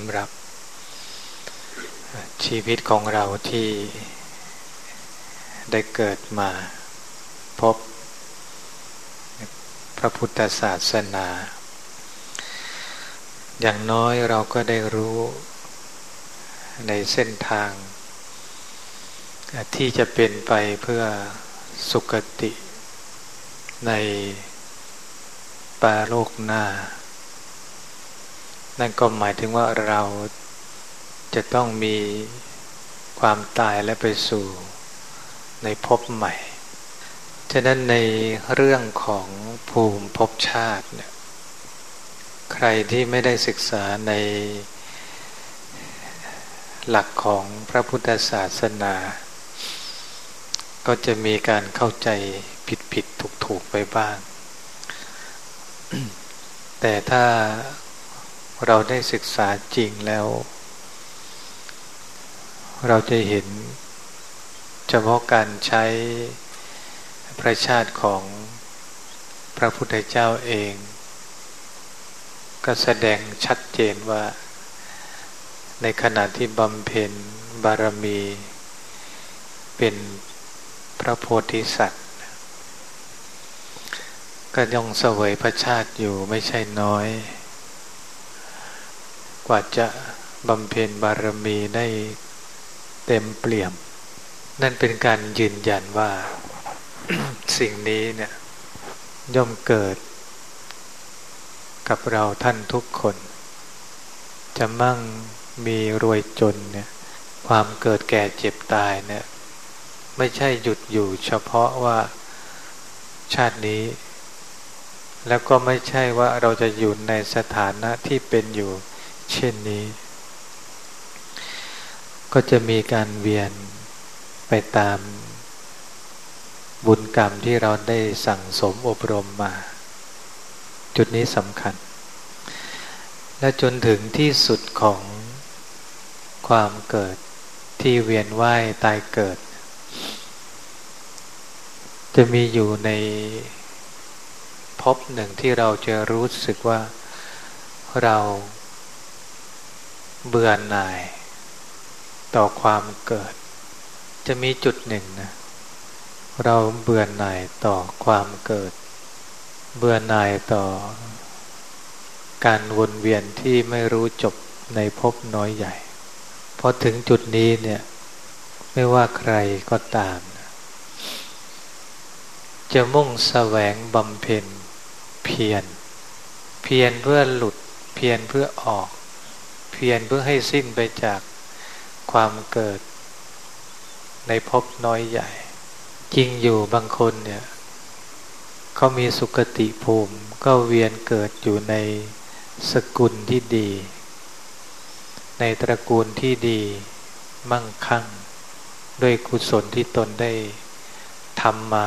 ำหรับชีวิตของเราที่ได้เกิดมาพบพระพุทธศาสนา อย่างน้อยเราก็ได้รู้ในเส้นทาง ที่จะเป็นไปเพื่อสุคติในปาโลกหน้า นั่นก็หมายถึงว่าเราจะต้องมีความตายและไปสู่ในภพใหม่ ฉะนั้นในเรื่องของภูมิภพชาติเนี่ยใครที่ไม่ได้ศึกษาในหลักของพระพุทธศาสนา ก็จะมีการเข้าใจผิดผิดถูกถูกไปบ้าง แต่ถ้า เราได้ศึกษาจริงแล้ว เราจะเห็นเฉพาะการใช้พระชาติของพระพุทธเจ้าเอง ก็แสดงชัดเจนว่า ในขณะที่บำเพ็ญบารมี เป็นพระโพธิสัตว์ ก็ย่องเสวยพระชาติอยู่ไม่ใช่น้อย กว่าจะบำเพ็ญบารมีได้เต็มเปี่ยม นั่นเป็นการยืนยันว่าสิ่งนี้เนี่ยย่อมเกิด กับเราท่านทุกคน จะมั่งมีรวยจนเนี่ยความเกิดแก่เจ็บตายเนี่ยไม่ใช่หยุดอยู่เฉพาะว่าชาตินี้ แล้วก็ไม่ใช่ว่าเราจะอยู่ในสถานะที่เป็นอยู่ เช่นนี้ ก็จะมีการเวียนไปตามบุญกรรมที่เราได้สั่งสมอบรมมา จุดนี้สำคัญ และจนถึงที่สุดของความเกิดที่เวียนว่ายตายเกิด จะมีอยู่ในพบหนึ่งที่เราจะรู้สึกว่าเรา เบื่อหน่าย ต่อความเกิด จะมีจุดหนึ่งนะเราเบื่อหน่ายต่อความเกิด เบื่อหน่ายต่อ การวนเวียนที่ไม่รู้จบในภพน้อยใหญ่พอถึงจุดนี้เนี่ย ไม่ว่าใครก็ตาม จะมุ่งแสวงบำเพ็ญเพียรเพียรเพื่อหลุดเพียรเพื่อออก พียรเพื่อให้สิ้นไปจากความเกิดในภพน้อยใหญ่ จริงอยู่บางคนเนี่ยเขามีสุคติภูมิ ก็เวียนเกิดอยู่ในสกุลที่ดี ในตระกูลที่ดีมั่งคั่ง ด้วยกุศลที่ตนได้ทำมา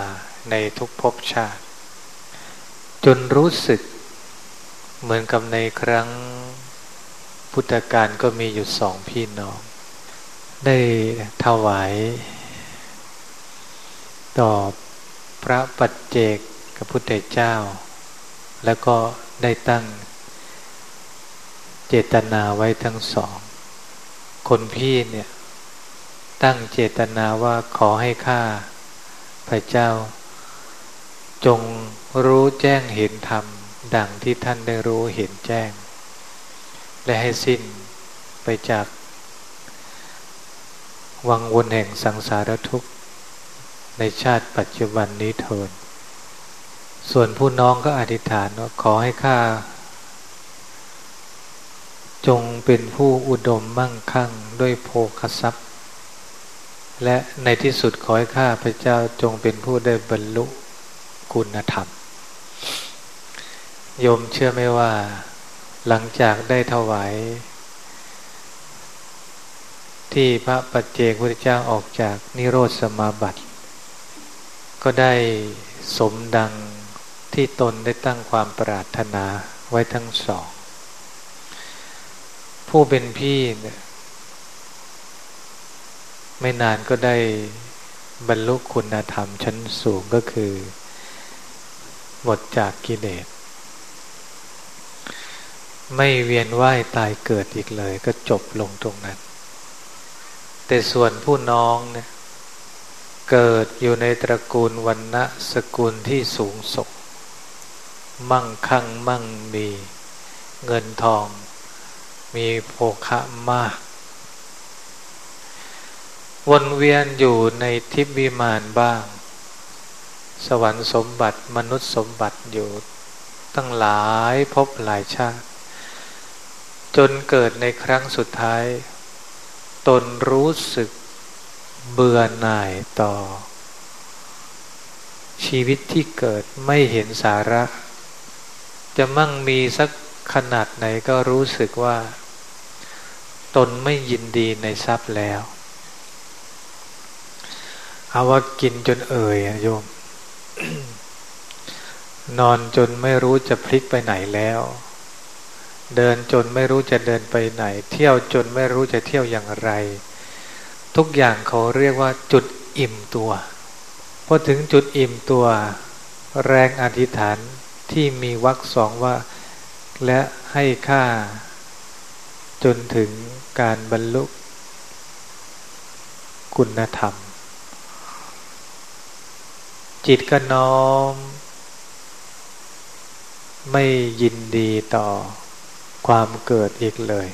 ในทุกภพชาติ จนรู้สึกเหมือนกับในครั้ง พุทธการก็มีอยู่สองพี่น้อง ได้ถวาย ต่อพระปัจเจกกับพุทธเจ้า แล้วก็ได้ตั้งเจตนาไว้ทั้งสอง คนพี่เนี่ย ตั้งเจตนาว่าขอให้ข้าพระเจ้า จงรู้แจ้งเห็นธรรม ดังที่ท่านได้รู้เห็นแจ้ง และให้สิ้นไปจาก วังวนแห่งสังสารทุกข์ ในชาติปัจจุบันนี้เถิดส่วนผู้น้องก็อธิษฐานว่าขอให้ข้าจงเป็นผู้อุดมมั่งคั่งด้วยโภคทรัพย์ และในที่สุดขอให้ข้าพระเจ้าจงเป็นผู้ได้บรรลุคุณธรรม โยมเชื่อไหมว่า หลังจากได้ถวาย ที่พระปัจเจกพุทธเจ้าออกจากนิโรธสมาบัติ ก็ได้สมดังที่ตนได้ตั้งความปรารถนาไว้ทั้งสอง ผู้เป็นพี่เนี่ยไม่นานก็ได้บรรลุคุณธรรมชั้นสูงก็คือ หมดจากกิเลส ไม่เวียนว่ายตายเกิดอีกเลย ก็จบลงตรงนั้น แต่ส่วนผู้น้องเนี่ยเกิดอยู่ในตระกูลวันณะสกุลที่สูงส่งมั่งคั่งมั่งมี เงินทอง มีโภคะมาก วนเวียนอยู่ในทิพวิมานบ้าง สวรรค์สมบัติมนุษย์สมบัติอยู่ตั้งหลายพบหลายชาติ จนเกิดในครั้งสุดท้าย ตนรู้สึกเบื่อหน่ายต่อ ชีวิตที่เกิดไม่เห็นสาระ จะมั่งมีสักขนาดไหนก็รู้สึกว่า ตนไม่ยินดีในทรัพย์แล้ว เอาว่ากินจนเอ่ยโยม นอนจนไม่รู้จะพลิกไปไหนแล้ว เดินจนไม่รู้จะเดินไปไหน เที่ยวจนไม่รู้จะเที่ยวอย่างไร ทุกอย่างเขาเรียกว่าจุดอิ่มตัวพอถึงจุดอิ่มตัว แรงอธิษฐานที่มีวรรคสองว่า และให้ค่า จนถึงการบรรลุคุณธรรม จิตก็น้อม ไม่ยินดีต่อ ความเกิดอีกเลย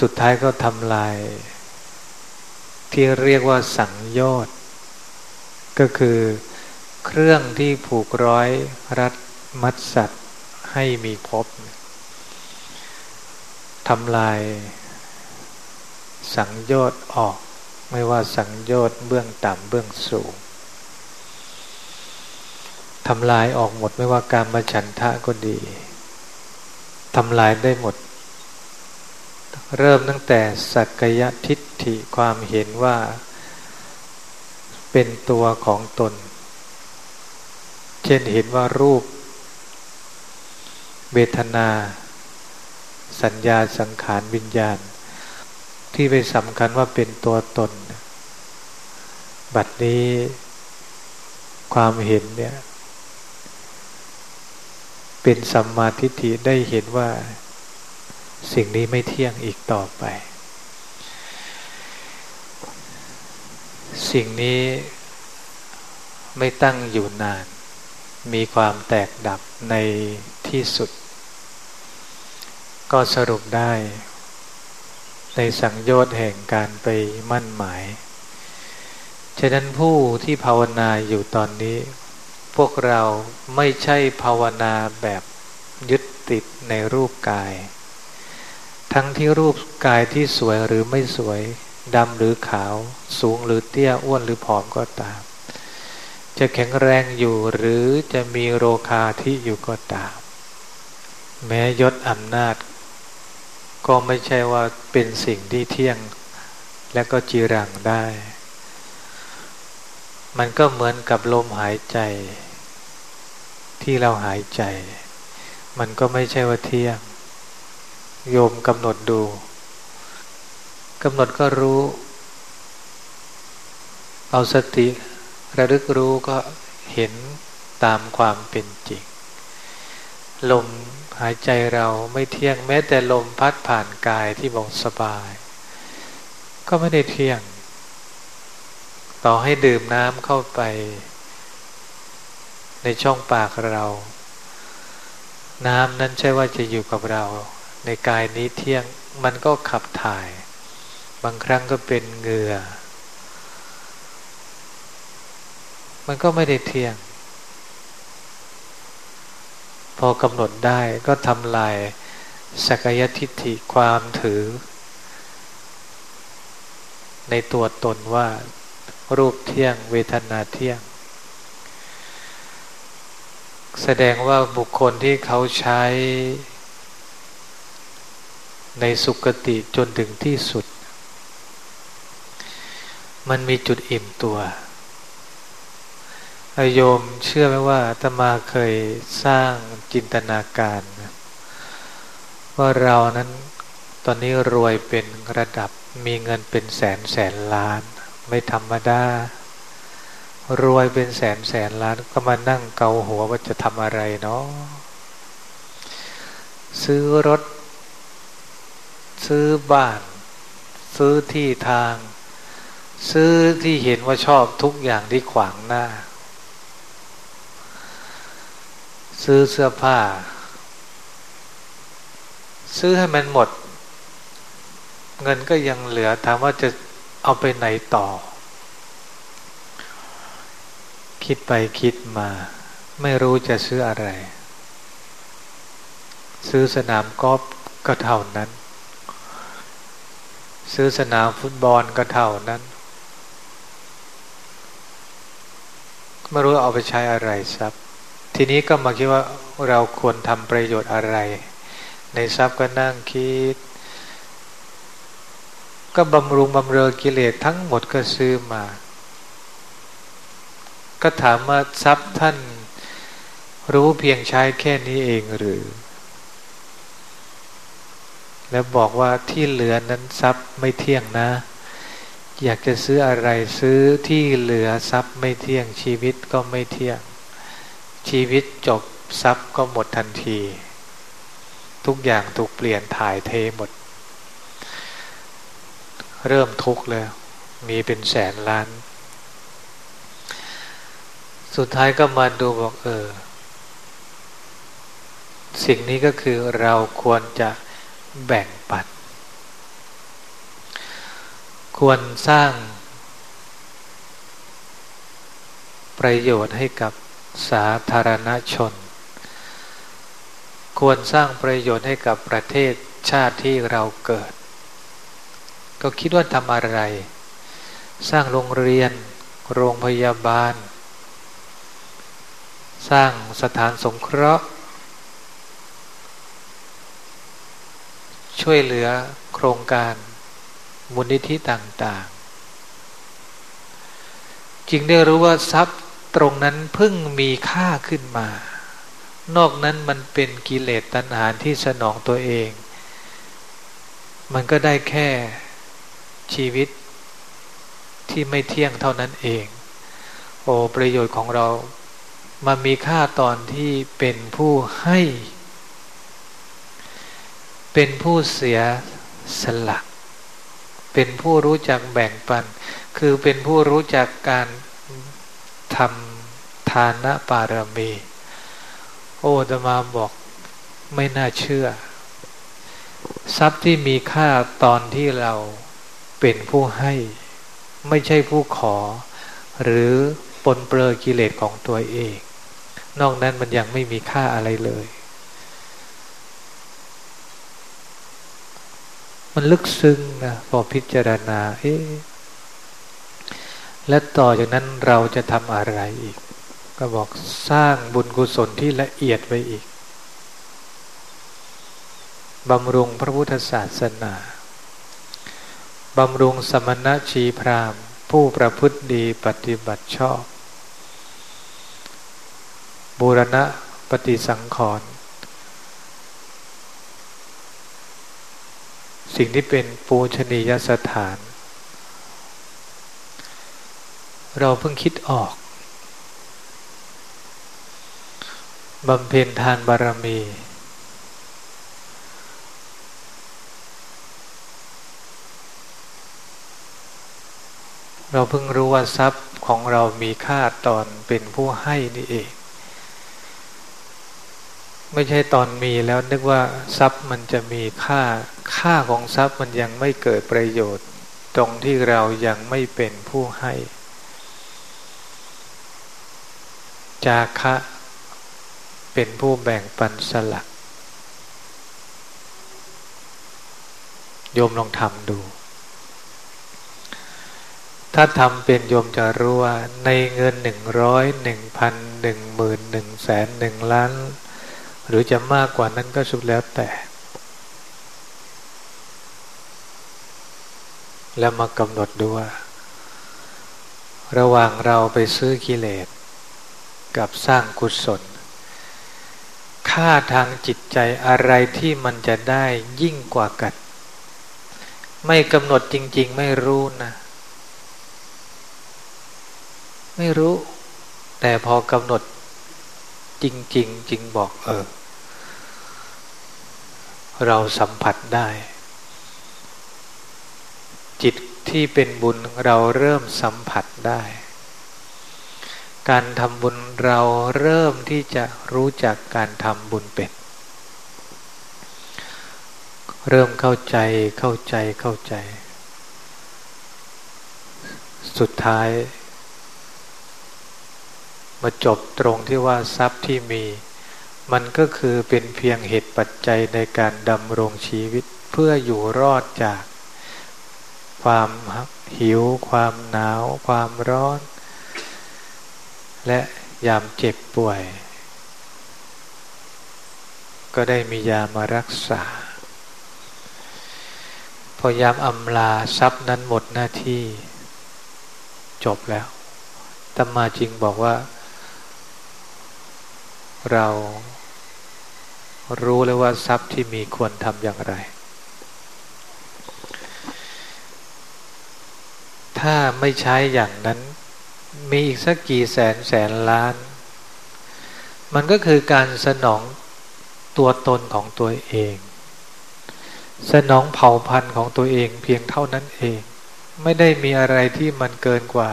สุดท้ายก็ทำลาย ที่เรียกว่าสังโยชน์ก็คือเครื่องที่ผูกร้อยรัดมัดสัตว์ให้มีภพทำลาย สังโยชน์ออก ไม่ว่าสังโยชน์เบื้องต่ำเบื้องสูงทำลายออกหมดไม่ว่าการมาฉันทะก็ดี ทำลายได้หมด เริ่มตั้งแต่สักยทิฏฐิความเห็นว่า เป็นตัวของตน เช่นเห็นว่ารูป เวทนา สัญญาสังขารวิญญาณ ที่ไปสำคัญว่าเป็นตัวตน บัดนี้ความเห็นเนี่ย เป็นสัมมาทิฏฐิได้เห็นว่า สิ่งนี้ไม่เที่ยงอีกต่อไป สิ่งนี้ไม่ตั้งอยู่นาน มีความแตกดับในที่สุด ก็สรุปได้ ในสังโยชน์แห่งการไปมั่นหมาย ฉะนั้นผู้ที่ภาวนาอยู่ตอนนี้ พวกเราไม่ใช่ภาวนาแบบยึดติดในรูปกาย ทั้งที่รูปกายที่สวยหรือไม่สวยดำหรือขาว สูงหรือเตี้ยอ้วนหรือผอมก็ตาม จะแข็งแรงอยู่หรือจะมีโรคาที่อยู่ก็ตาม แม้ยศอำนาจ ก็ไม่ใช่ว่าเป็นสิ่งที่เที่ยงและก็จีรังได้ มันก็เหมือนกับลมหายใจ ที่เราหายใจ มันก็ไม่ใช่ว่าเที่ยง โยมกำหนดดูกำหนดก็รู้ เอาสติระลึกรู้ก็เห็นตามความเป็นจริง ลมหายใจเราไม่เที่ยงแม้แต่ลมพัดผ่านกายที่บอกสบาย ก็ไม่ได้เที่ยง ต่อให้ดื่มน้ำเข้าไป ในช่องปากเรา น้ำนั้นใช่ว่าจะอยู่กับเรา ในกายนี้เที่ยงมันก็ขับถ่าย บางครั้งก็เป็นเหงื่อ มันก็ไม่ได้เที่ยง พอกำหนดได้ก็ทำลายสักยทิฏฐิความถือ ในตัวตนว่า รูปเที่ยง เวทนาเที่ยง แสดงว่าบุคคลที่เขาใช้ ในสุกติจนถึงที่สุด มันมีจุดอิ่มตัวโยมเชื่อไหมว่าตมาเคยสร้างจินตนาการว่าเรานั้นตอนนี้รวยเป็นระดับมีเงินเป็นแสนแสนล้าน ไม่ธรรมดารวยเป็นแสนแสนล้านก็มานั่งเกาหัวว่าจะทำอะไรเนาะซื้อรถ ซื้อบ้าน ซื้อที่ทาง ซื้อที่เห็นว่าชอบทุกอย่างที่ขวางหน้า ซื้อเสื้อผ้า ซื้อให้มันหมด เงินก็ยังเหลือถามว่าจะ เอาไปไหนต่อ คิดไปคิดมา ไม่รู้จะซื้ออะไร ซื้อสนามกอล์ฟก็เท่านั้น ซื้อสนามฟุตบอลก็เท่านั้น ไม่รู้เอาไปใช้อะไรทรัพย์ทีนี้ก็มาคิดว่าเราควรทำประโยชน์อะไร ในทรัพย์ก็นั่งคิด ก็บำรุงบำเรอกิเลสทั้งหมดก็ซื้อมา ก็ถามว่าทรัพย์ท่านรู้เพียงใช้แค่นี้เองหรือ แล้วบอกว่าที่เหลือนั้นทรัพย์ไม่เที่ยงนะ อยากจะซื้ออะไรซื้อที่เหลือทรัพย์ไม่เที่ยงชีวิตก็ไม่เที่ยง ชีวิตจบทรัพย์ก็หมดทันที ทุกอย่างถูกเปลี่ยนถ่ายเทหมด เริ่มทุกข์แล้ว มีเป็นแสนล้าน สุดท้ายก็มาดูบอกเออ สิ่งนี้ก็คือเราควรจะแบ่งปันควรสร้าง ประโยชน์ให้กับสาธารณชน ควรสร้างประโยชน์ให้กับประเทศชาติที่เราเกิด ก็คิดว่าทำอะไร สร้างโรงเรียน โรงพยาบาล สร้างสถานสงเคราะห์ ช่วยเหลือโครงการมูลนิธิต่างๆ จึงได้รู้ว่าทรัพย์ตรงนั้นเพิ่งมีค่าขึ้นมา นอกนั้นมันเป็นกิเลสตัณหาที่สนองตัวเอง มันก็ได้แค่ ชีวิตที่ไม่เที่ยงเท่านั้นเอง โอ้ประโยชน์ของเรา มันมีค่าตอนที่เป็นผู้ให้ เป็นผู้เสียสละเป็นผู้รู้จักแบ่งปัน คือเป็นผู้รู้จักการทำทานปารมี โอ้ตมาบอกไม่น่าเชื่อ ทรัพย์ที่มีค่าตอนที่เรา เป็นผู้ให้ไม่ใช่ผู้ขอ หรือปนเปื้อกิเลสของตัวเอง นอกนั้นมันยังไม่มีค่าอะไรเลย มันลึกซึ้งนะพอพิจารณา เอ๊ะและต่อจากนั้นเราจะทำอะไรอีก ก็บอกสร้างบุญกุศลที่ละเอียดไว้อีกบำรุงพระพุทธศาสนา บำรุงสมณชีพรามผู้ประพฤติดีปฏิบัติชอบ บูรณะปฏิสังขรณ์สิ่งที่เป็นปูชนียสถาน เราเพิ่งคิดออกบำเพ็ญทานบารมี เราเพิ่งรู้ว่าทรัพย์ของเรามีค่าตอนเป็นผู้ให้นี่เอง ไม่ใช่ตอนมีแล้วนึกว่าทรัพย์มันจะมีค่า ค่าของทรัพย์มันยังไม่เกิดประโยชน์ ตรงที่เรายังไม่เป็นผู้ให้ จาคะเป็นผู้แบ่งปันสละโยมลองทำดู ถ้าทำเป็นโยมจะรู้ว่า ในเงินหนึ่งร้อยหนึ่งพันหนึ่งหมื่นหนึ่งแสนหนึ่งล้าน หรือจะมากกว่านั้นก็สุดแล้วแต่ แล้วมากำหนดดูว่า ระหว่างเราไปซื้อกิเลส กับสร้างกุศล ค่าทางจิตใจอะไรที่มันจะได้ยิ่งกว่ากัน ไม่กำหนดจริง ๆ ไม่รู้นะ ไม่รู้ แต่พอกำหนดจริงๆจริงบอก เออ เราสัมผัสได้ จิตที่เป็นบุญเราเริ่มสัมผัสได้ การทำบุญเราเริ่มที่จะรู้จักการทำบุญเป็นเริ่มเข้าใจเข้าใจเข้าใจ สุดท้าย มาจบตรงที่ว่าทรัพย์ที่มี มันก็คือเป็นเพียงเหตุปัจจัยในการดำรงชีวิตเพื่ออยู่รอดจาก ความหิว ความหนาว ความร้อน และยามเจ็บป่วย ก็ได้มียามารักษา พอยามอำลาทรัพย์นั้นหมดหน้าที่ จบแล้วตมาจริงบอกว่า เรารู้เลยว่าทรัพย์ที่มีควรทำอย่างไร ถ้าไม่ใช้อย่างนั้น มีอีกสักกี่แสนแสนล้าน มันก็คือการสนองตัวตนของตัวเอง สนองเผ่าพันธุ์ของตัวเองเพียงเท่านั้นเอง ไม่ได้มีอะไรที่มันเกินกว่า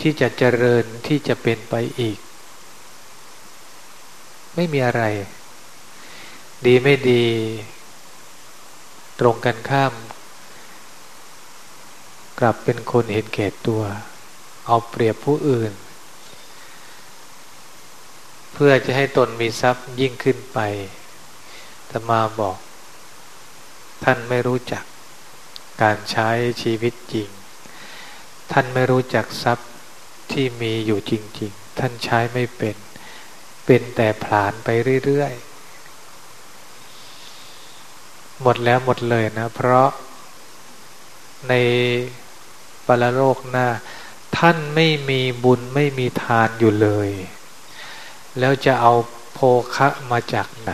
ที่จะเจริญที่จะเป็นไปอีก ไม่มีอะไร ดีไม่ดี ตรงกันข้าม กลับเป็นคนเห็นแก่ตัว เอาเปรียบผู้อื่น เพื่อจะให้ตนมีทรัพย์ยิ่งขึ้นไปธรรมาบอก ท่านไม่รู้จักการใช้ชีวิตจริง ท่านไม่รู้จักทรัพย์ที่มีอยู่จริง ๆ ท่านใช้ไม่เป็น เป็นแต่ผลานไปเรื่อยๆ หมดแล้วหมดเลยนะ เพราะในปรโลกหน้า ท่านไม่มีบุญไม่มีทานอยู่เลย แล้วจะเอาโภคะมาจากไหน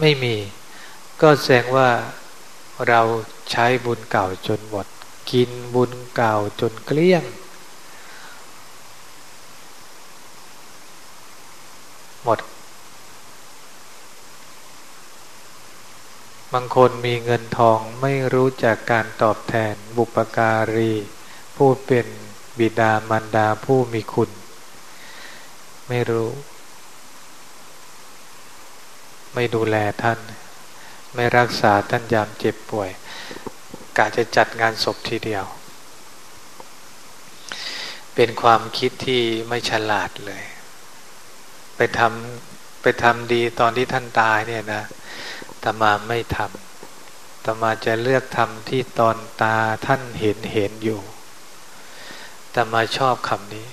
ไม่มี ก็แสดงว่าเราใช้บุญเก่าจนหมด กินบุญเก่าจนเกลี้ยง หมด บางคนมีเงินทองไม่รู้จักการตอบแทนบุปการี ผู้เป็นบิดามารดาผู้มีคุณ ไม่รู้ ไม่ดูแลท่าน ไม่รักษาท่านยามเจ็บป่วยกะจะจัดงานศพทีเดียว เป็นความคิดที่ไม่ฉลาดเลย ไปทำไปทำดีตอนที่ท่านตายเนี่ยนะตมาไม่ทำตมาจะเลือกทำที่ตอนตาท่านเห็นเห็นอยู่ตมาชอบคำนี้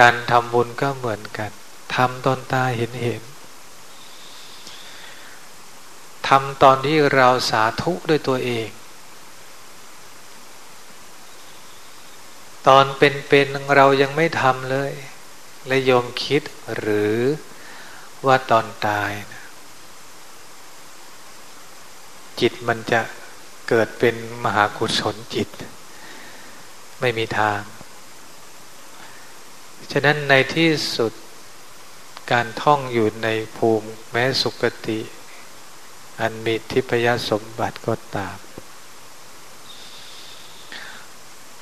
การทำบุญก็เหมือนกันทำตอนตาเห็นเห็นทำตอนที่เราสาธุด้วยตัวเอง ตอนเป็นๆเรายังไม่ทำเลย และยอมคิดหรือว่าตอนตายนะจิตมันจะเกิดเป็นมหากุศลจิต ไม่มีทาง ฉะนั้นในที่สุดการท่องอยู่ในภูมิแม้สุกติ อันมีทิพยสมบัติก็ตาม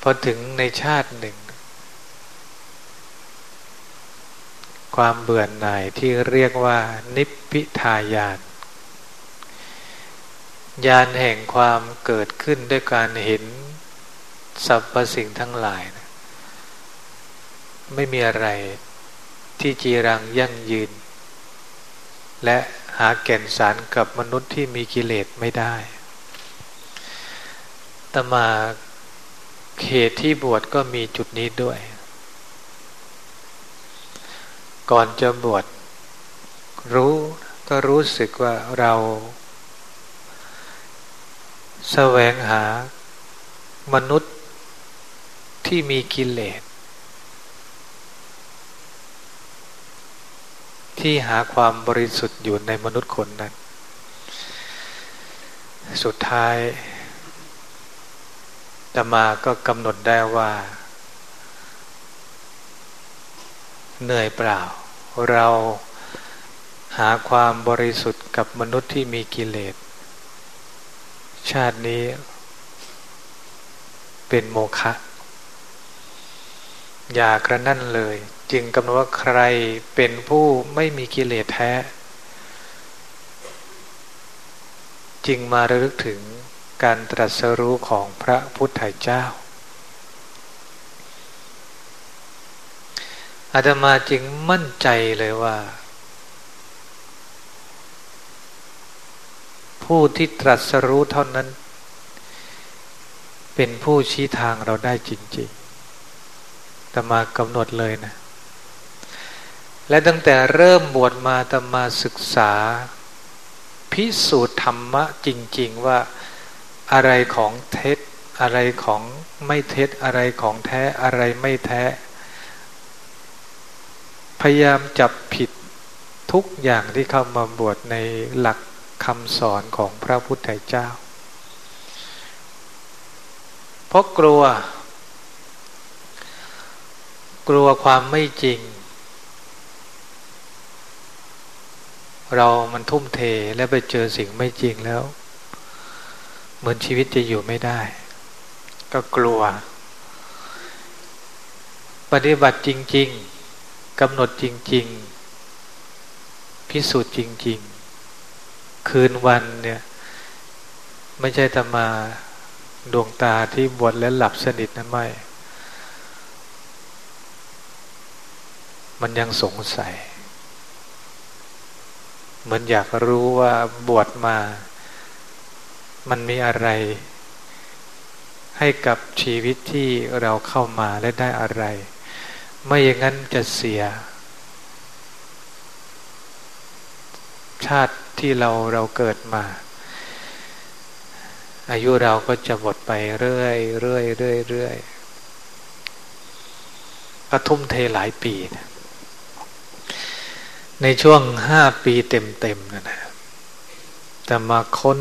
พอถึงในชาติหนึ่ง ความเบื่อหน่ายที่เรียกว่า นิพพิทายานญาณแห่งความเกิดขึ้นด้วยการเห็นสรรพสิ่งทั้งหลายนะไม่มีอะไรที่จีรังยั่งยืน และหาแก่นสารกับมนุษย์ที่มีกิเลสไม่ได้ตมาเขตที่บวชก็มีจุดนี้ด้วย ก่อนจะบวชรู้ก็รู้สึกว่าเราแสวงหามนุษย์ที่มีกิเลส ที่หาความบริสุทธิ์อยู่ในมนุษย์คนนั้น สุดท้ายตมาก็กำหนดได้ว่า เหนื่อยเปล่า เราหาความบริสุทธิ์กับมนุษย์ที่มีกิเลส ชาตินี้เป็นโมฆะอย่ากระนั่นเลย จึงกำหนดว่าใครเป็นผู้ไม่มีกิเลสแท้ จึงมาระลึกถึงการตรัสรู้ของพระพุทธเจ้า อาตมาจึงมั่นใจเลยว่า ผู้ที่ตรัสรู้เท่านั้น เป็นผู้ชี้ทางเราได้จริงๆตมากำหนดเลยนะ และตั้งแต่เริ่มบวชมาตมาศึกษา พิสูจน์ธรรมะจริง ๆ ว่าอะไรของเท็จอะไรของไม่เท็จอะไรของแท้อะไรไม่แท้ ยายามจับผิดทุกอย่างที่เข้ามาบวชในหลักคำสอนของพระพุทธเจ้า เพราะกลัว กลัวความไม่จริง เรามันทุ่มเทและไปเจอสิ่งไม่จริงแล้ว เหมือนชีวิตจะอยู่ไม่ได้ ก็กลัว ปฏิบัติจริง ๆ กำหนดจริง ๆ พิสูจน์จริง ๆ คืนวันเนี่ย ไม่ใช่ธรรมาดวงตาที่บวชและหลับสนิทนะไม่ มันยังสงสัย เหมือนอยากรู้ว่าบวชมา มันมีอะไร ให้กับชีวิตที่เราเข้ามาและได้อะไร ไม่อย่างนั้นจะเสีย ชาติที่เราเราเกิดมา อายุเราก็จะหมดไปเรื่อยเรื่อยเรื่อยเรื่อยก็ทุ่มเทหลายปีนะในช่วงห้าปีเต็มๆนะนะแต่มาค้น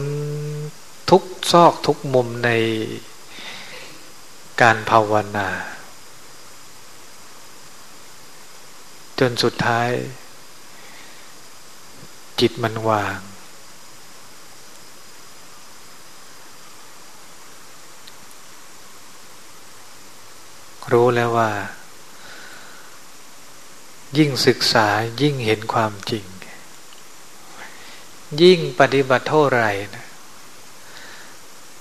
ทุกซอกทุกมุมในการภาวนา จนสุดท้าย จิตมันวาง รู้แล้วว่า ยิ่งศึกษายิ่งเห็นความจริง ยิ่งปฏิบัติเท่าไรนะ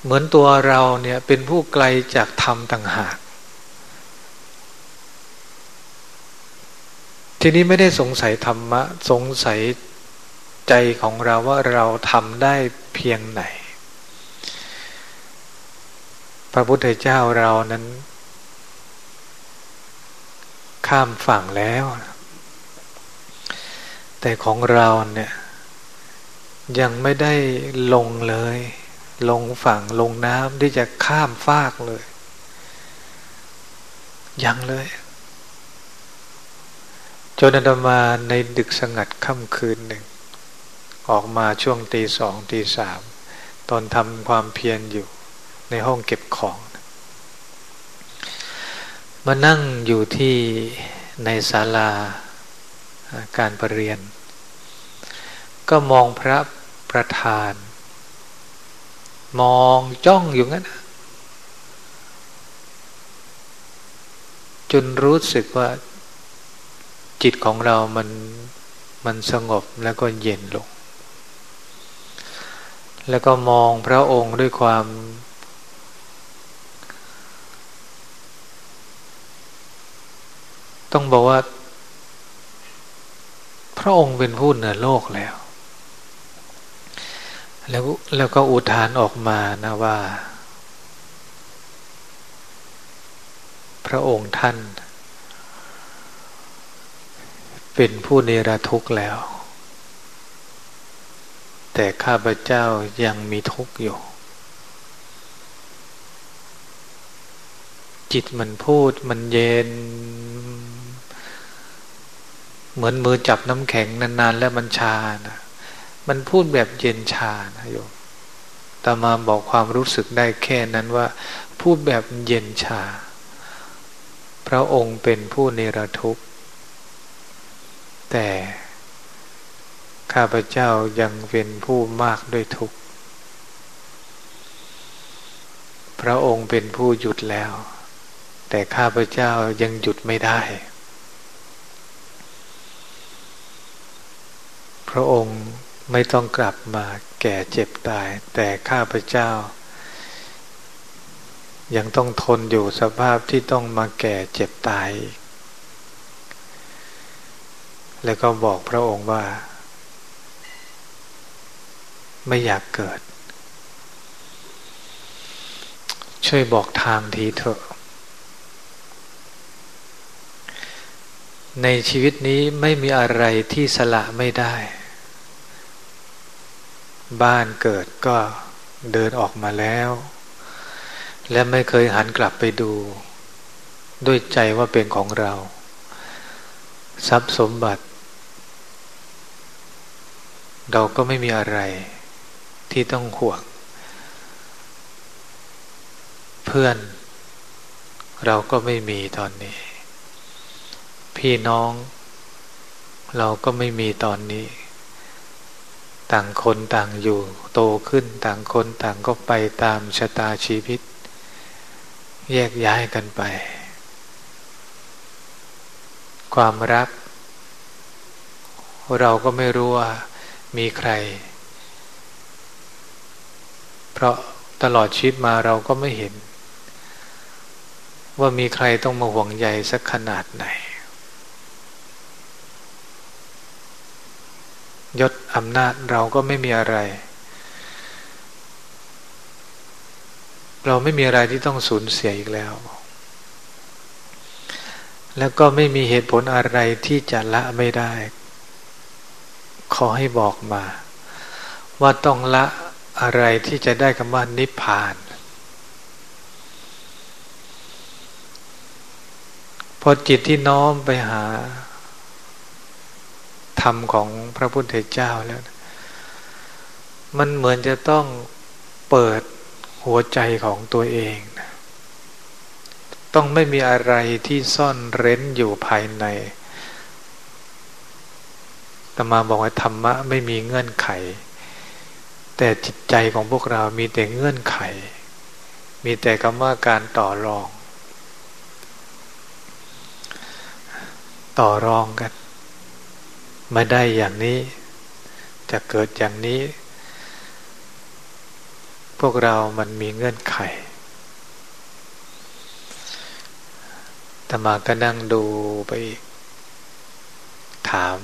เหมือนตัวเราเนี่ยเป็นผู้ไกลจากธรรมต่างหาก ทีนี้ไม่ได้สงสัยธรรมะ สงสัยใจของเราว่าเราทำได้เพียงไหน พระพุทธเจ้าเรานั้น ข้ามฝั่งแล้ว แต่ของเราเนี่ย ยังไม่ได้ลงเลย ลงฝั่งลงน้ำที่จะข้ามฟากเลย ยังเลย นอาตมาในดึกสงัดค่ำคืนหนึ่ง ออกมาช่วงตีสองตีสามตอนทำความเพียรอยู่ในห้องเก็บของ มานั่งอยู่ที่ในศาลาการประเรียน ก็มองพระประธาน มองจ้องอยู่งั้น จนรู้สึกว่า จิตของเรามันมันสงบแล้วก็เย็นลง แล้วก็มองพระองค์ด้วยความ ต้องบอกว่า พระองค์เป็นผู้เหนือโลกแล้ว แล้วแล้วก็อุทานออกมานะว่า พระองค์ท่าน เป็นผู้เนรทุกข์แล้ว แต่ข้าพเจ้ายังมีทุกข์อยู่ จิตมันพูดมันเย็น เหมือนมือจับน้ำแข็งนานๆ แล้วมันชานะมันพูดแบบเย็นชานะโยมตามาบอกความรู้สึกได้แค่นั้นว่า พูดแบบเย็นชา พระองค์เป็นผู้เนรทุกข์ แต่ข้าพเจ้ายังเป็นผู้มากด้วยทุกข์ พระองค์เป็นผู้หยุดแล้ว แต่ข้าพเจ้ายังหยุดไม่ได้ พระองค์ไม่ต้องกลับมาแก่เจ็บตาย แต่ข้าพเจ้า ยังต้องทนอยู่สภาพที่ต้องมาแก่เจ็บตาย แล้วก็บอกพระองค์ว่า ไม่อยากเกิด ช่วยบอกทางทีเถอะ ในชีวิตนี้ไม่มีอะไรที่สละไม่ได้ บ้านเกิดก็เดินออกมาแล้ว และไม่เคยหันกลับไปดู ด้วยใจว่าเป็นของเรา ทรัพย์สมบัติ เราก็ไม่มีอะไรที่ต้องห่วง เพื่อน เราก็ไม่มีตอนนี้ พี่น้อง เราก็ไม่มีตอนนี้ ต่างคนต่างอยู่ โตขึ้นต่างคนต่างก็ไปตามชะตาชีวิต แยกย้ายกันไป ความรัก เราก็ไม่รู้ว่า มีใคร เพราะตลอดชีวิตมาเราก็ไม่เห็น ว่ามีใครต้องมาห่วงใยสักขนาดไหน ยศอำนาจเราก็ไม่มีอะไร เราไม่มีอะไรที่ต้องสูญเสียอีกแล้วแล้วก็ไม่มีเหตุผลอะไรที่จะละไม่ได้ ขอให้บอกมา ว่าต้องละอะไรที่จะได้คำว่านิพพานพอจิตที่น้อมไปหา ธรรมของพระพุทธเจ้าแล้ว มันเหมือนจะต้องเปิดหัวใจของตัวเองนะต้องไม่มีอะไรที่ซ่อนเร้นอยู่ภายใน ตมาบอกว่าธรรมะไม่มีเงื่อนไข แต่จิตใจของพวกเรามีแต่เงื่อนไข มีแต่คำว่าการต่อรอง ต่อรองกันมาได้อย่างนี้ จะเกิดอย่างนี้ พวกเรามันมีเงื่อนไขตมาก็นั่งดูไปอีก ถาม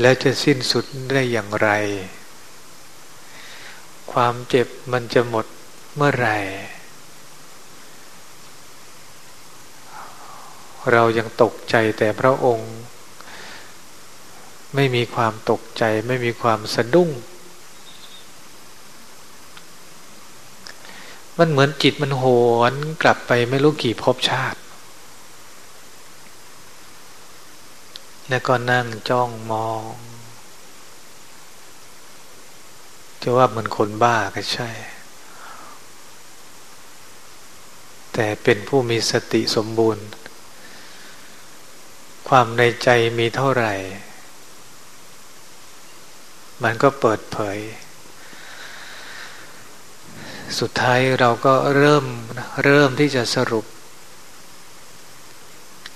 แล้วจะสิ้นสุดได้อย่างไร ความเจ็บมันจะหมดเมื่อไหร่ เรายังตกใจแต่พระองค์ ไม่มีความตกใจไม่มีความสะดุ้ง มันเหมือนจิตมันโหนกลับไปไม่รู้กี่ภพชาติ แล้วก็นั่งจ้องมองจะว่าเหมือนคนบ้าก็ใช่ แต่เป็นผู้มีสติสมบูรณ์ ความในใจมีเท่าไหร่ มันก็เปิดเผย สุดท้ายเราก็เริ่มเริ่มที่จะสรุป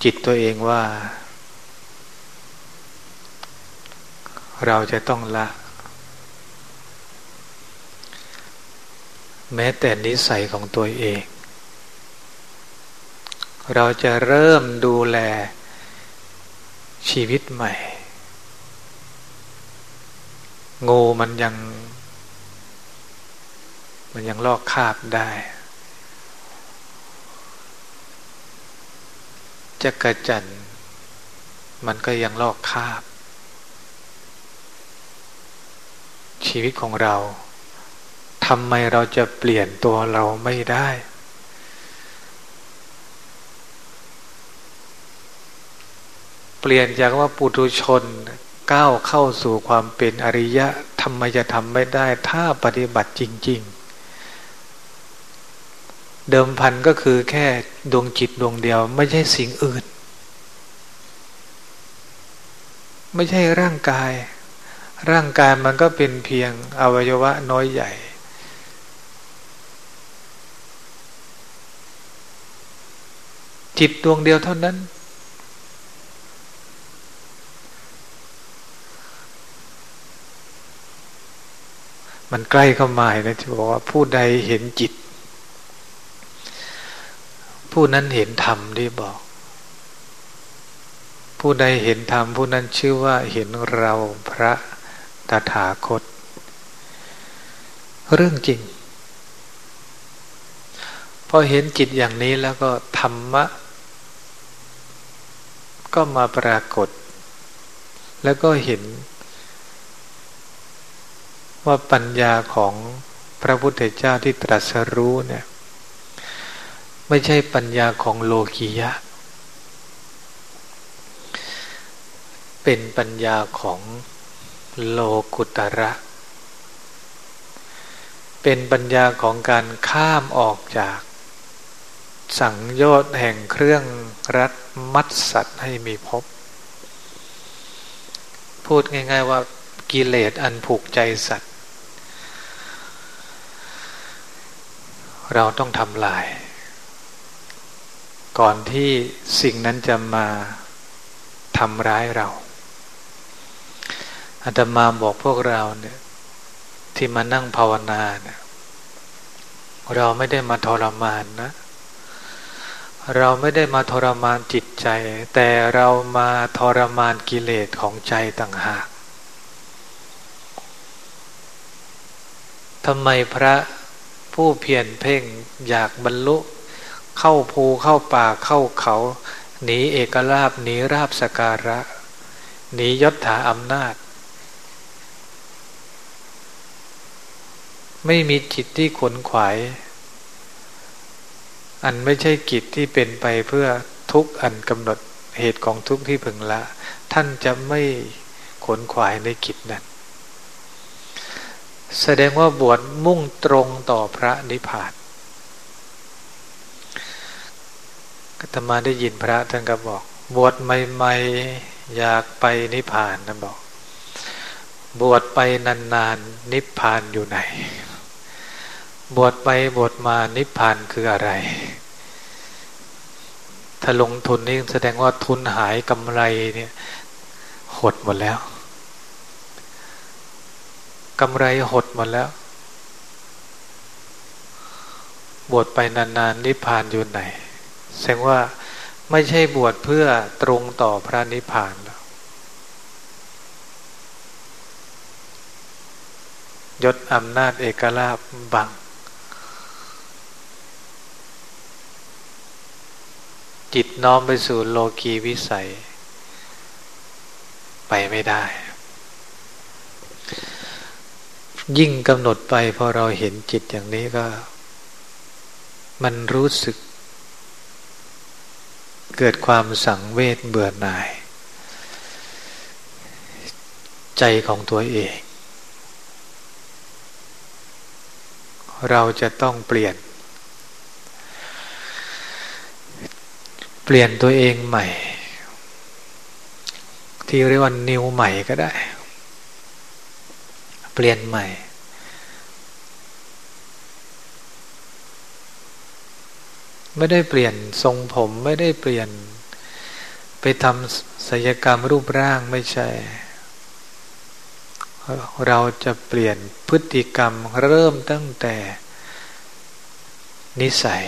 จิตตัวเองว่า เราจะต้องละ แม้แต่นิสัยของตัวเอง เราจะเริ่มดูแลชีวิตใหม่ งูมันยัง มันยังลอกคาบได้จักระจันมันก็ยังลอกคาบ ชีวิตของเราทำไมเราจะเปลี่ยนตัวเราไม่ได้ เปลี่ยนจากว่าปุถุชนก้าวเข้าสู่ความเป็นอริยะทำไมจะทำไม่ได้ ถ้าปฏิบัติจริง ๆ เดิมพันก็คือแค่ดวงจิตดวงเดียวไม่ใช่สิ่งอื่น ไม่ใช่ร่างกาย ร่างกายมันก็เป็นเพียงอวัยวะน้อยใหญ่ จิตดวงเดียวเท่านั้น มันใกล้เข้ามาเนะที่บอกว่าผู้ใดเห็นจิต ผู้นั้นเห็นธรรมที่บอก ผู้ใดเห็นธรรมผู้นั้นชื่อว่าเห็นเราพระ ตถาคต เรื่องจริง พอเห็นจิตอย่างนี้แล้วก็ธรรมะ ก็มาปรากฏ แล้วก็เห็น ว่าปัญญาของพระพุทธเจ้าที่ตรัสรู้เนี่ย ไม่ใช่ปัญญาของโลกียะเป็นปัญญาของ โลกุตระ เป็นปัญญาของการข้ามออกจาก สังโยชน์แห่งเครื่องรัดมัดสัตว์ให้มีพบ พูดง่าย ๆว่ากิเลสอันผูกใจสัตว์ เราต้องทำลาย ก่อนที่สิ่งนั้นจะมาทำร้ายเรา อาตมาบอกพวกเราเนี่ย ที่มานั่งภาวนาเนี่ยเราไม่ได้มาทรมานนะ เราไม่ได้มาทรมานจิตใจ แต่เรามาทรมานกิเลสของใจต่างหากทำไมพระผู้เพียรเพ่งอยากบรรลุ เข้าภูเข้าป่าเข้าเขา หนีเอกลาบหนีราบสการะ หนียศถาอำนาจ ไม่มีจิตที่ขนขวาย อันไม่ใช่กิจที่เป็นไปเพื่อทุกอันกำหนดเหตุของทุกที่พึงละ ท่านจะไม่ขนขวายในกิจนั้น แสดงว่าบวชมุ่งตรงต่อพระนิพพานกตมาได้ยินพระท่านก็บอก บวชใหม่ๆอยากไปนิพพานนะบอก บวชไปนานๆนิพพานอยู่ไหน บวชไปบวชมานิพพานคืออะไร ถ้าลงทุนนี่แสดงว่าทุนหายกำไรเนี่ยหดหมดแล้วกำไรหดหมดแล้ว บวชไปนานๆนิพพานอยู่ไหน แสดงว่าไม่ใช่บวชเพื่อตรงต่อพระนิพพานแล้วยศอำนาจเอกลาภบัง จิตน้อมไปสู่โลกีวิสัย ไปไม่ได้ ยิ่งกำหนดไปพอเราเห็นจิตอย่างนี้ก็ มันรู้สึก เกิดความสังเวชเบื่อหน่าย ใจของตัวเอง เราจะต้องเปลี่ยน ปลี่ยนตัวเองใหม่ ที่เรียกว่านิวใหม่ก็ได้ เปลี่ยนใหม่ ไม่ได้เปลี่ยนทรงผมไม่ได้เปลี่ยน ไปทำศัลยกรรมรูปร่างไม่ใช่ เราจะเปลี่ยนพฤติกรรมเริ่มตั้งแต่นิสัย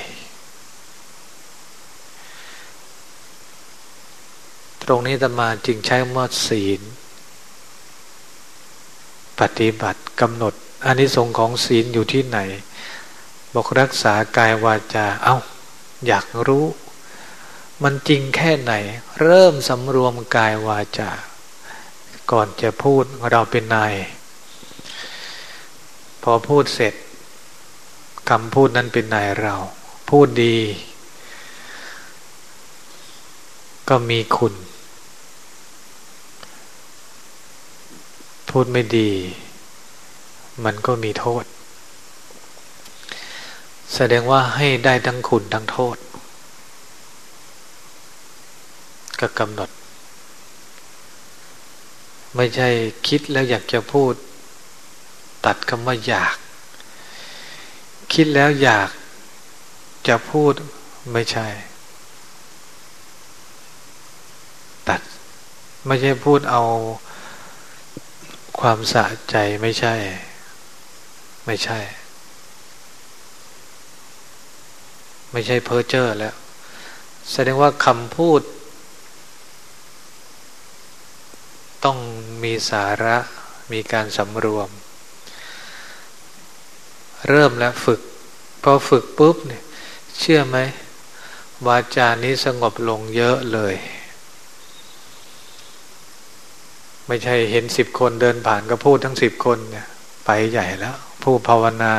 รงนี้ตมาจึงใช้มอดศีล ปฏิบัติกำหนดอานิสงส์ของศีลอยู่ที่ไหน บอกรักษากายวาจา เอา้า อยากรู้ มันจริงแค่ไหน เริ่มสำรวมกายวาจา ก่อนจะพูดเราเป็นนาย พอพูดเสร็จคำพูดนั้นเป็นนายเรา พูดดี ก็มีคุณ พูดไม่ดี มันก็มีโทษ แสดงว่าให้ได้ทั้งคุณทั้งโทษ ก็กำหนด ไม่ใช่คิดแล้วอยากจะพูด ตัดคำว่าอยาก คิดแล้วอยากจะพูดไม่ใช่ ตัด ไม่ใช่พูดเอา ความสะใจไม่ใช่ ไม่ใช่ ไม่ใช่เพ้อเจ้อแล้ว แสดงว่าคำพูด ต้องมีสาระมีการสำรวม เริ่มแล้วฝึก พอฝึกปุ๊บเนี่ย เชื่อไหมวาจานี้สงบลงเยอะเลย ไม่ใช่เห็นสิบคนเดินผ่านก็พูดทั้งสิบคนเนี่ย ไปใหญ่แล้ว ผู้ภาวนา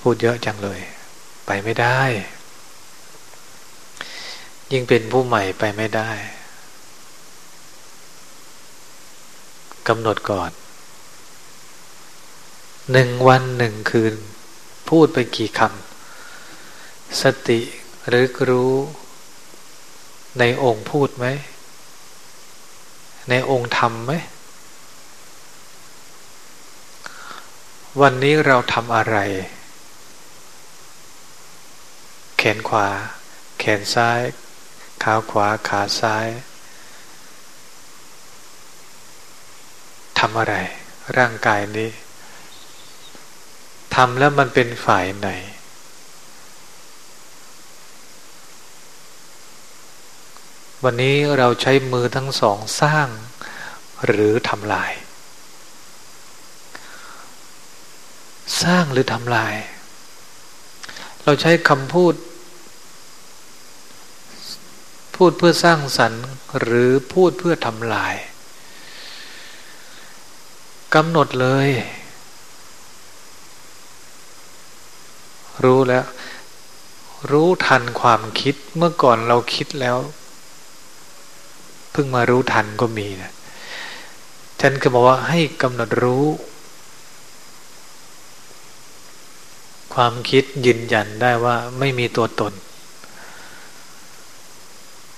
พูดเยอะจังเลย ไปไม่ได้ ยิ่งเป็นผู้ใหม่ไปไม่ได้กำหนดก่อนหนึ่งวันหนึ่งคืน พูดไปกี่คำสติหรือรู้ในองค์พูดไหม ในองค์ทำไหม วันนี้เราทำอะไร แขนขวา แขนซ้าย ขาขวา ขาซ้ายทำอะไร ร่างกายนี้ทำแล้วมันเป็นฝ่ายไหน วันนี้เราใช้มือทั้งสองสร้างหรือทำลาย สร้างหรือทำลาย เราใช้คำพูด พูดเพื่อสร้างสรรค์หรือพูดเพื่อทำลายกำหนดเลย รู้แล้ว รู้ทันความคิดเมื่อก่อนเราคิดแล้ว เพิ่งมารู้ทันก็มีนะฉันก็บอกว่าให้กำหนดรู้ ความคิดยืนยันได้ว่าไม่มีตัวตน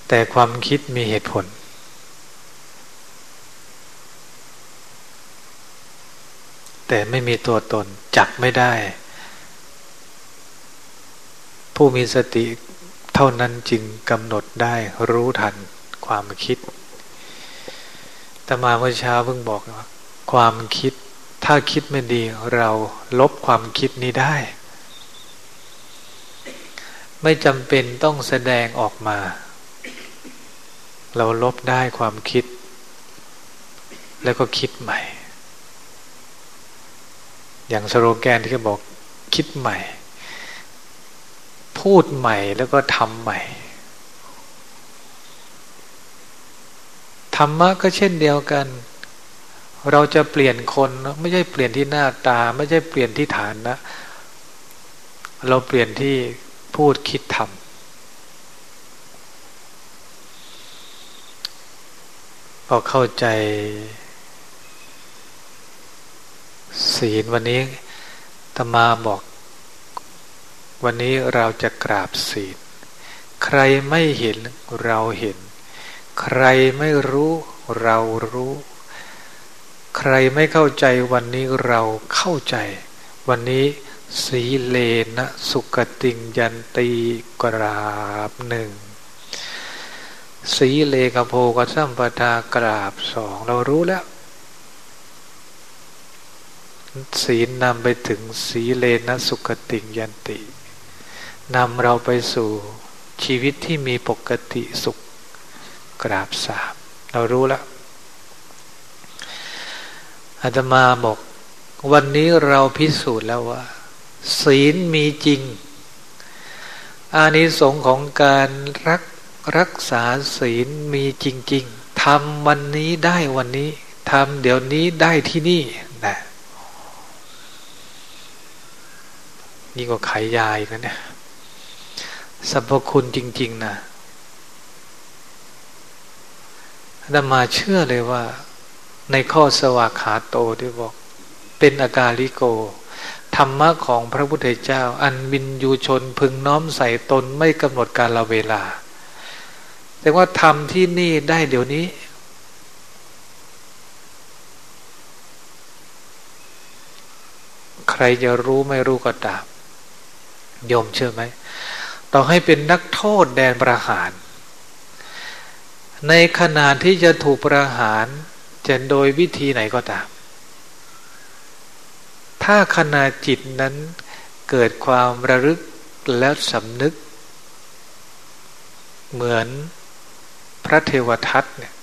แต่ความคิดมีเหตุผล แต่ไม่มีตัวตน จับไม่ได้ ผู้มีสติเท่านั้นจึงกำหนดได้รู้ทัน ความคิดแต่มาเมื่อเช้าเพิ่งบอกว่า ความคิดถ้าคิดไม่ดีเราลบความคิดนี้ได้ ไม่จำเป็นต้องแสดงออกมา เราลบได้ความคิด แล้วก็คิดใหม่ อย่างสโลแกนที่เขาบอกคิดใหม่ พูดใหม่แล้วก็ทำใหม่ ธรรมะก็เช่นเดียวกัน เราจะเปลี่ยนคนไม่ใช่เปลี่ยนที่หน้าตา ไม่ใช่เปลี่ยนที่ฐานนะ เราเปลี่ยนที่พูดคิดทำพอเข้าใจ ศีลวันนี้ตมาบอก วันนี้เราจะกราบศีล ใครไม่เห็นเราเห็น ใครไม่รู้เรารู้ ใครไม่เข้าใจวันนี้เราเข้าใจ วันนี้สีเลนะสุกติงยันตีกราบหนึ่งสีเลกโพกสัมปทากราบสองเรารู้แล้ว ศีลนำไปถึงสีเลนะสุกติงยันตินำเราไปสู่ชีวิตที่มีปกติสุข กราบสามเรารู้แล้วอาตมาบอก วันนี้เราพิสูจน์แล้วว่า ศีลมีจริง อานิสงส์ของการรักรักษาศีลมีจริง ๆทำวันนี้ได้วันนี้ทำเดี๋ยวนี้ได้ที่นี่นะนี่ก็ขายยายนะเนี่ยสรรพคุณจริง ๆนะ อามาเชื่อเลยว่า ในข้อสวากขาโตที่บอก เป็นอากาลิโก ธรรมะของพระพุทธเจ้า อันวินยูชนพึงน้อมใส่ตนไม่กำหนดการละเวลา แต่ว่าทำที่นี่ได้เดี๋ยวนี้ ใครจะรู้ไม่รู้ก็ตามโยมเชื่อไหมต่อให้เป็นนักโทษแดนประหาร ในขณะที่จะถูกประหารจะโดยวิธีไหนก็ตาม ถ้าขณะจิตนั้นเกิดความระลึกและสำนึก เหมือนพระเทวทัตเนี่ย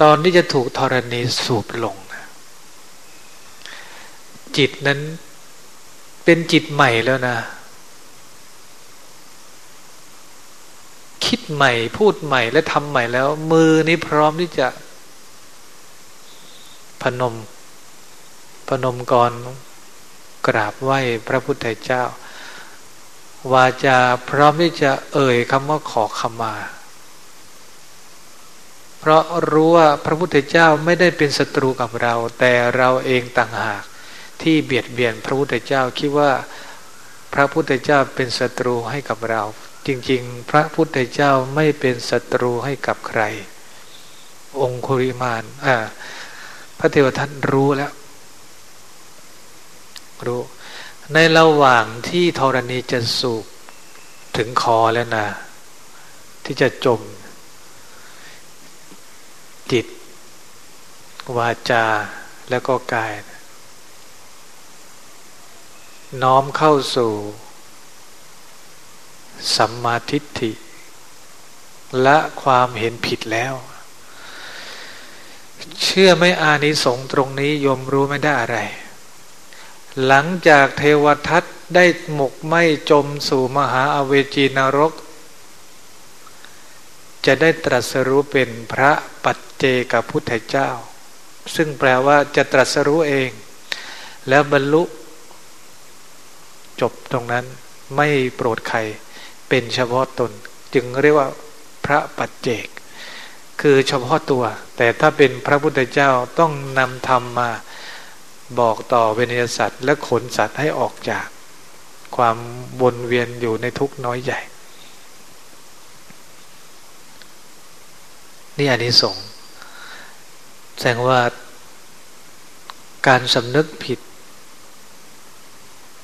ตอนที่จะถูกธรณีสูบลง จิตนั้นเป็นจิตใหม่แล้วนะ คิดใหม่ พูดใหม่และทำใหม่แล้ว มือนี้พร้อมที่จะ พนม พนมกรกราบไหว้พระพุทธเจ้า วาจาพร้อมที่จะเอ่ยคำว่าขอขมา เพราะรู้ว่าพระพุทธเจ้าไม่ได้เป็นศัตรูกับเรา แต่เราเองต่างหาก ที่เบียดเบียนพระพุทธเจ้าคิดว่าพระพุทธเจ้าเป็นศัตรูให้กับเรา จริงๆ พระพุทธเจ้าไม่เป็นศัตรูให้กับใคร องคุริมานอ่าพระเทวทัตรู้แล้วรู้ในระหว่างที่ธรณีจะสูบถึงคอแล้วนะที่จะจม จิต วาจาแล้วก็กาย น้อมเข้าสู่ สัมมาทิฏฐิและความเห็นผิดแล้ว เชื่อไม่อานิสงส์ตรงนี้ยมรู้ไม่ได้อะไร หลังจากเทวทัตได้หมกไหมจมสู่มหาอเวจีนรก จะได้ตรัสรู้เป็นพระปัจเจกพุทธเจ้า ซึ่งแปลว่าจะตรัสรู้เอง แล้วบรรลุจบตรงนั้นไม่โปรดใคร เป็นเฉพาะตน จึงเรียกว่าพระปัจเจก คือเฉพาะตัว แต่ถ้าเป็นพระพุทธเจ้าต้องนำธรรมมาบอกต่อเวนยสัตว์ และขนสัตว์ให้ออกจาก ความวนเวียนอยู่ในทุกน้อยใหญ่ นี่อันนี้สงแสดงว่าการสำนึกผิด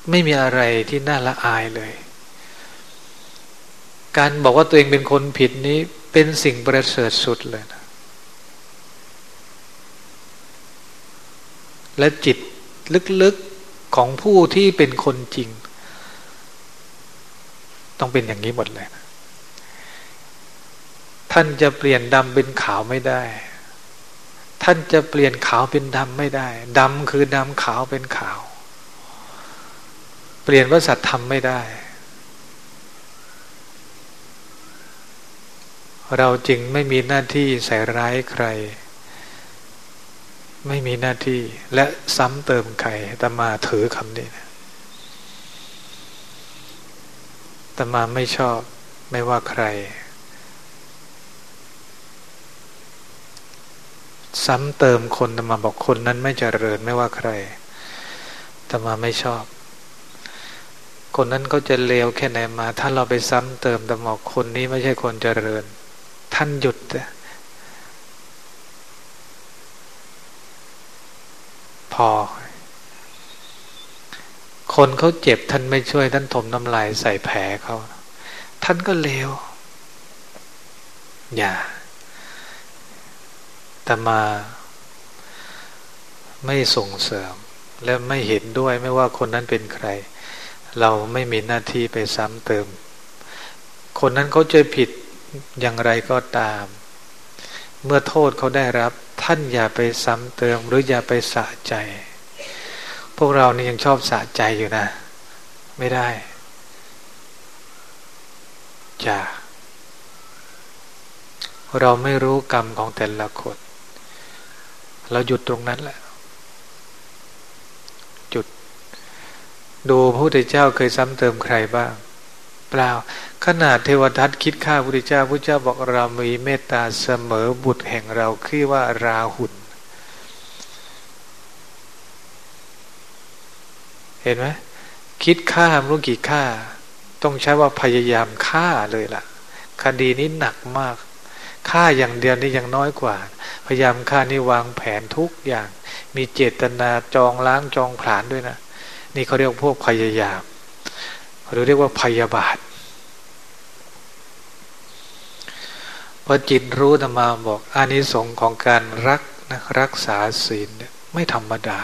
ไม่มีอะไรที่น่าละอายเลย การบอกว่าตัวเองเป็นคนผิดนี้เป็นสิ่งประเสริฐสุดเลยนะและจิตลึกๆของผู้ที่เป็นคนจริง ต้องเป็นอย่างนี้หมดเลยนะท่านจะเปลี่ยนดำเป็นขาวไม่ได้ ท่านจะเปลี่ยนขาวเป็นดำไม่ได้ดำคือดำขาวเป็นขาว เปลี่ยนว่าสัตว์ทำไม่ได้ เราจึงไม่มีหน้าที่ใส่ร้ายใคร ไม่มีหน้าที่และซ้ำเติมใครตมาถือคำนี้นะตมาไม่ชอบไม่ว่าใคร ซ้ำเติมคนตมาบอกคนนั้นไม่เจริญไม่ว่าใครตมาไม่ชอบ คนนั้นเขาจะเลวแค่ไหนมา ถ้าเราไปซ้ำเติมตมาบอกคนนี้ไม่ใช่คนเจริญ ท่านหยุด พอ คนเขาเจ็บท่านไม่ช่วย ท่านถมน้ำลายใส่แผลเขา ท่านก็เลวอย่าแต่มาไม่ส่งเสริม และไม่เห็นด้วยไม่ว่าคนนั้นเป็นใคร เราไม่มีหน้าที่ไปซ้ำเติม คนนั้นเขาเจอผิด อย่างไรก็ตาม เมื่อโทษเขาได้รับ ท่านอย่าไปซ้ำเติมหรืออย่าไปสะใจ พวกเรานี่ยังชอบสะใจอยู่นะ ไม่ได้อย่าเราไม่รู้กรรมของแต่ละคน เราหยุดตรงนั้นแหละ จุด ดูพระพุทธเจ้าเคยซ้ำเติมใครบ้าง เปล่า ขนาดเทวทัตคิดฆ่าพระพุทธเจ้าพระเจ้าบอกเรามีเมตตาเสมอบุตรแห่งเราคือว่าราหุลเห็นไหมคิดฆ่าไม่รู้กี่ฆ่า ต้องใช้ว่าพยายามฆ่าเลยล่ะ คดีนี้หนักมากฆ่าอย่างเดียวนี่ยังน้อยกว่า พยายามฆ่านี่วางแผนทุกอย่าง มีเจตนาจองล้างจองผลาญด้วยนะ นี่เขาเรียกพวกพยายามหรือเรียกว่าพยาบาท พอจิตรู้ธรรมาบอกอานิสงส์ของการรักนะรักษาศีลเนี่ยไม่ธรรมดา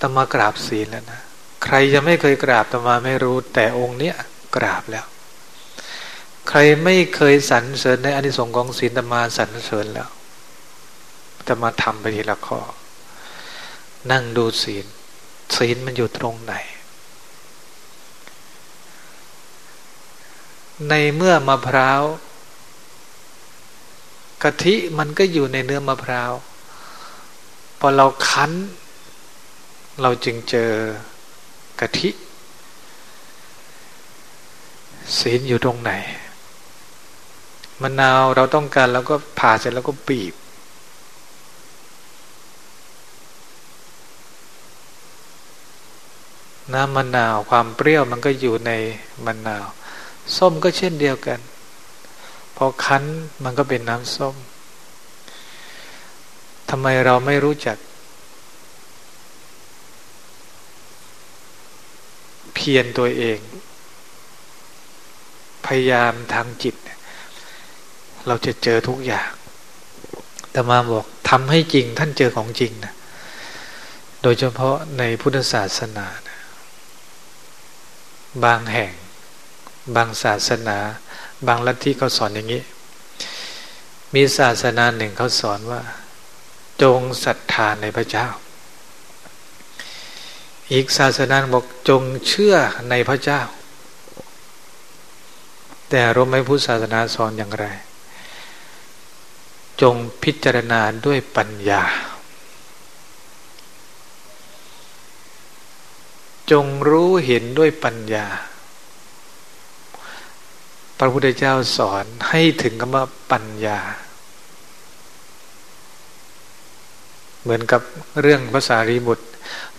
ตมากราบศีลแล้วนะใครยังไม่เคยกราบตมาไม่รู้ แต่องค์เนี้ยกราบแล้ว ใครไม่เคยสรรเสริญในอานิสงส์ของศีลธรรมาสรรเสริญแล้วจะมาทำไปทีละข้อ นั่งดูศีล ศีลมันอยู่ตรงไหน ในเมื่อมะพร้าว กะทิมันก็อยู่ในเนื้อมะพร้าวพอเราคั้น เราจึงเจอกะทิศีลอยู่ตรงไหนมะนาวเราต้องการแล้วก็ผ่าเสร็จแล้วก็บีบ น้ำมะนาวความเปรี้ยวมันก็อยู่ในมะนาว ส้มก็เช่นเดียวกัน พอคั้นมันก็เป็นน้ำส้มทำไมเราไม่รู้จัก เพียรตัวเอง พยายามทางจิต เราจะเจอทุกอย่างแต่มาบอกทำให้จริงท่านเจอของจริงนะโดยเฉพาะในพุทธศาสนานะบางแห่ง บางศาสนา บางลัทธิเขาสอนอย่างนี้ มีศาสนาหนึ่งเขาสอนว่า จงศรัทธาในพระเจ้า อีกศาสนาบอกจงเชื่อในพระเจ้า แต่รู้ไหมพุทธศาสนาสอนอย่างไร จงพิจารณาด้วยปัญญา จงรู้เห็นด้วยปัญญา พระพุทธเจ้าสอนให้ถึงคำว่าปัญญา เหมือนกับเรื่องภาษารีบุตร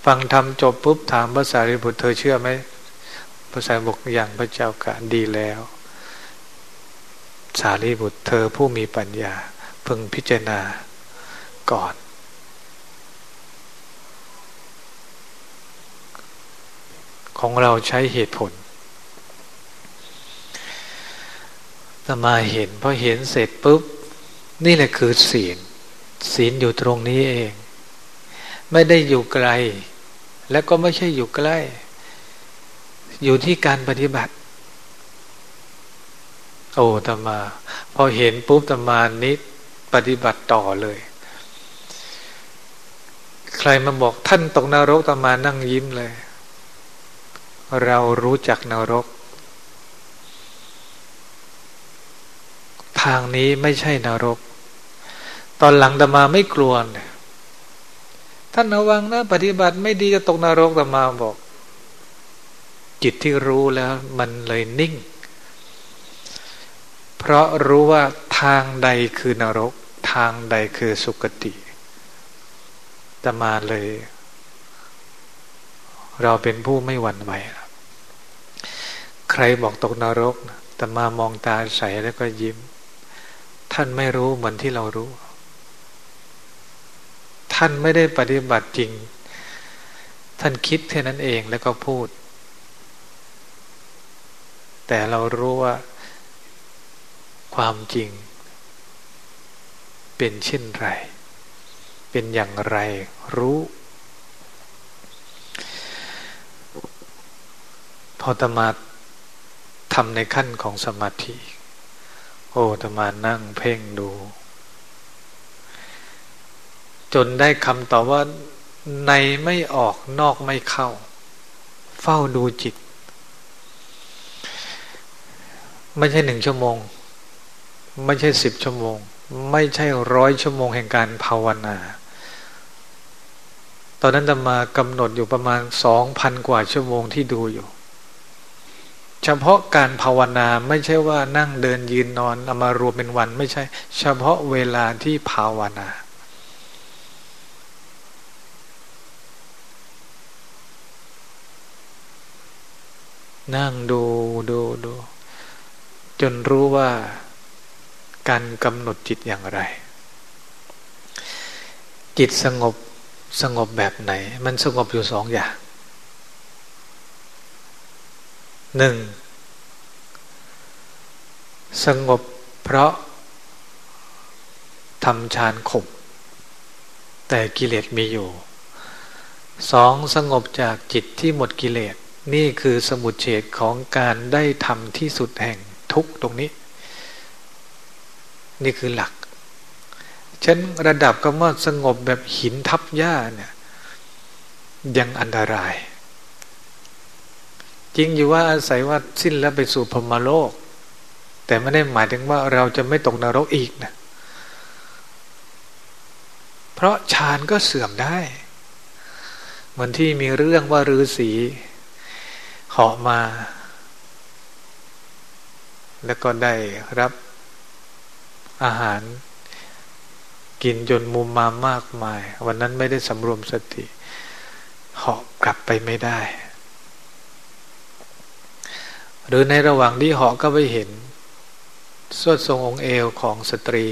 ฟังธรรมจบปุ๊บถามภาษารีบุตร เธอเชื่อไหมภาษาบอกอย่างพระเจ้ากะดีแล้ว สารีบุตร เธอผู้มีปัญญาพึงพิจารณาก่อนของเราใช้เหตุผล ตมาเห็นพอเห็นเสร็จปุ๊บ นี่แหละคือศีล ศีลอยู่ตรงนี้เอง ไม่ได้อยู่ไกล และก็ไม่ใช่อยู่ใกล้ อยู่ที่การปฏิบัติ โอ้ตมา พอเห็นปุ๊บตมานิดปฏิบัติต่อเลย ใครมาบอกท่านตกนรกตมานั่งยิ้มเลย เรารู้จักนรกางนี้ไม่ใช่นรก ตอนหลังตมาไม่กลัวเนี่ยท่านระวังนะปฏิบัติไม่ดีจะตกนรกตมาบอก จิตที่รู้แล้วมันเลยนิ่ง เพราะรู้ว่าทางใดคือนรก ทางใดคือสุคติจะมาเลย เราเป็นผู้ไม่หวั่นไหวใครบอกตกนรกตมามองตาใสแล้วก็ยิ้ม ท่านไม่รู้เหมือนที่เรารู้ ท่านไม่ได้ปฏิบัติจริง ท่านคิดแค่นั้นเองแล้วก็พูด แต่เรารู้ว่า ความจริง เป็นเช่นไร เป็นอย่างไรรู้พอตมาทำในขั้นของสมาธิ อ้ตมานั่งเพ่งดู จนได้คำตอบว่า ในไม่ออกนอกไม่เข้า เฝ้าดูจิต ไม่ใช่หนึ่งชั่วโมง ไม่ใช่สิบชั่วโมง ไม่ใช่ร้อยชั่วโมงแห่งการภาวนา ตอนนั้นจะมากำหนดอยู่ประมาณสองพันกว่าชั่วโมงที่ดูอยู่ เฉพาะการภาวนาไม่ใช่ว่านั่งเดินยืนนอนเอามารวมเป็นวันไม่ใช่ เฉพาะเวลาที่ภาวนา นั่งดูดูดู จนรู้ว่าการกำหนดจิตอย่างไร จิตสงบสงบแบบไหน มันสงบอยู่สองอย่าง หนึ่งสงบเพราะทำฌานขบ แต่กิเลสมีอยู่สองสงบจากจิตที่หมดกิเลสนี่คือสมุดเฉดของการได้ทำที่สุดแห่งทุกตรงนี้ นี่คือหลักฉันระดับคำว่าสงบแบบหินทับหญ้าเนี่ยยังอันตราย จริงอยู่ว่าอาศัยว่าสิ้นแล้วไปสู่พรมโลก แต่ไม่ได้หมายถึงว่าเราจะไม่ตกนรกอีกนะ เพราะฌานก็เสื่อมได้ เหมือนที่มีเรื่องว่าฤาษีเหาะมา แล้วก็ได้รับอาหารกินจนมุมมามากมาย วันนั้นไม่ได้สำรวมสติเหาะกลับไปไม่ได้ หรือในระหว่างที่เหาะก็ไปเห็นสวดทรงองค์เอวของสตรี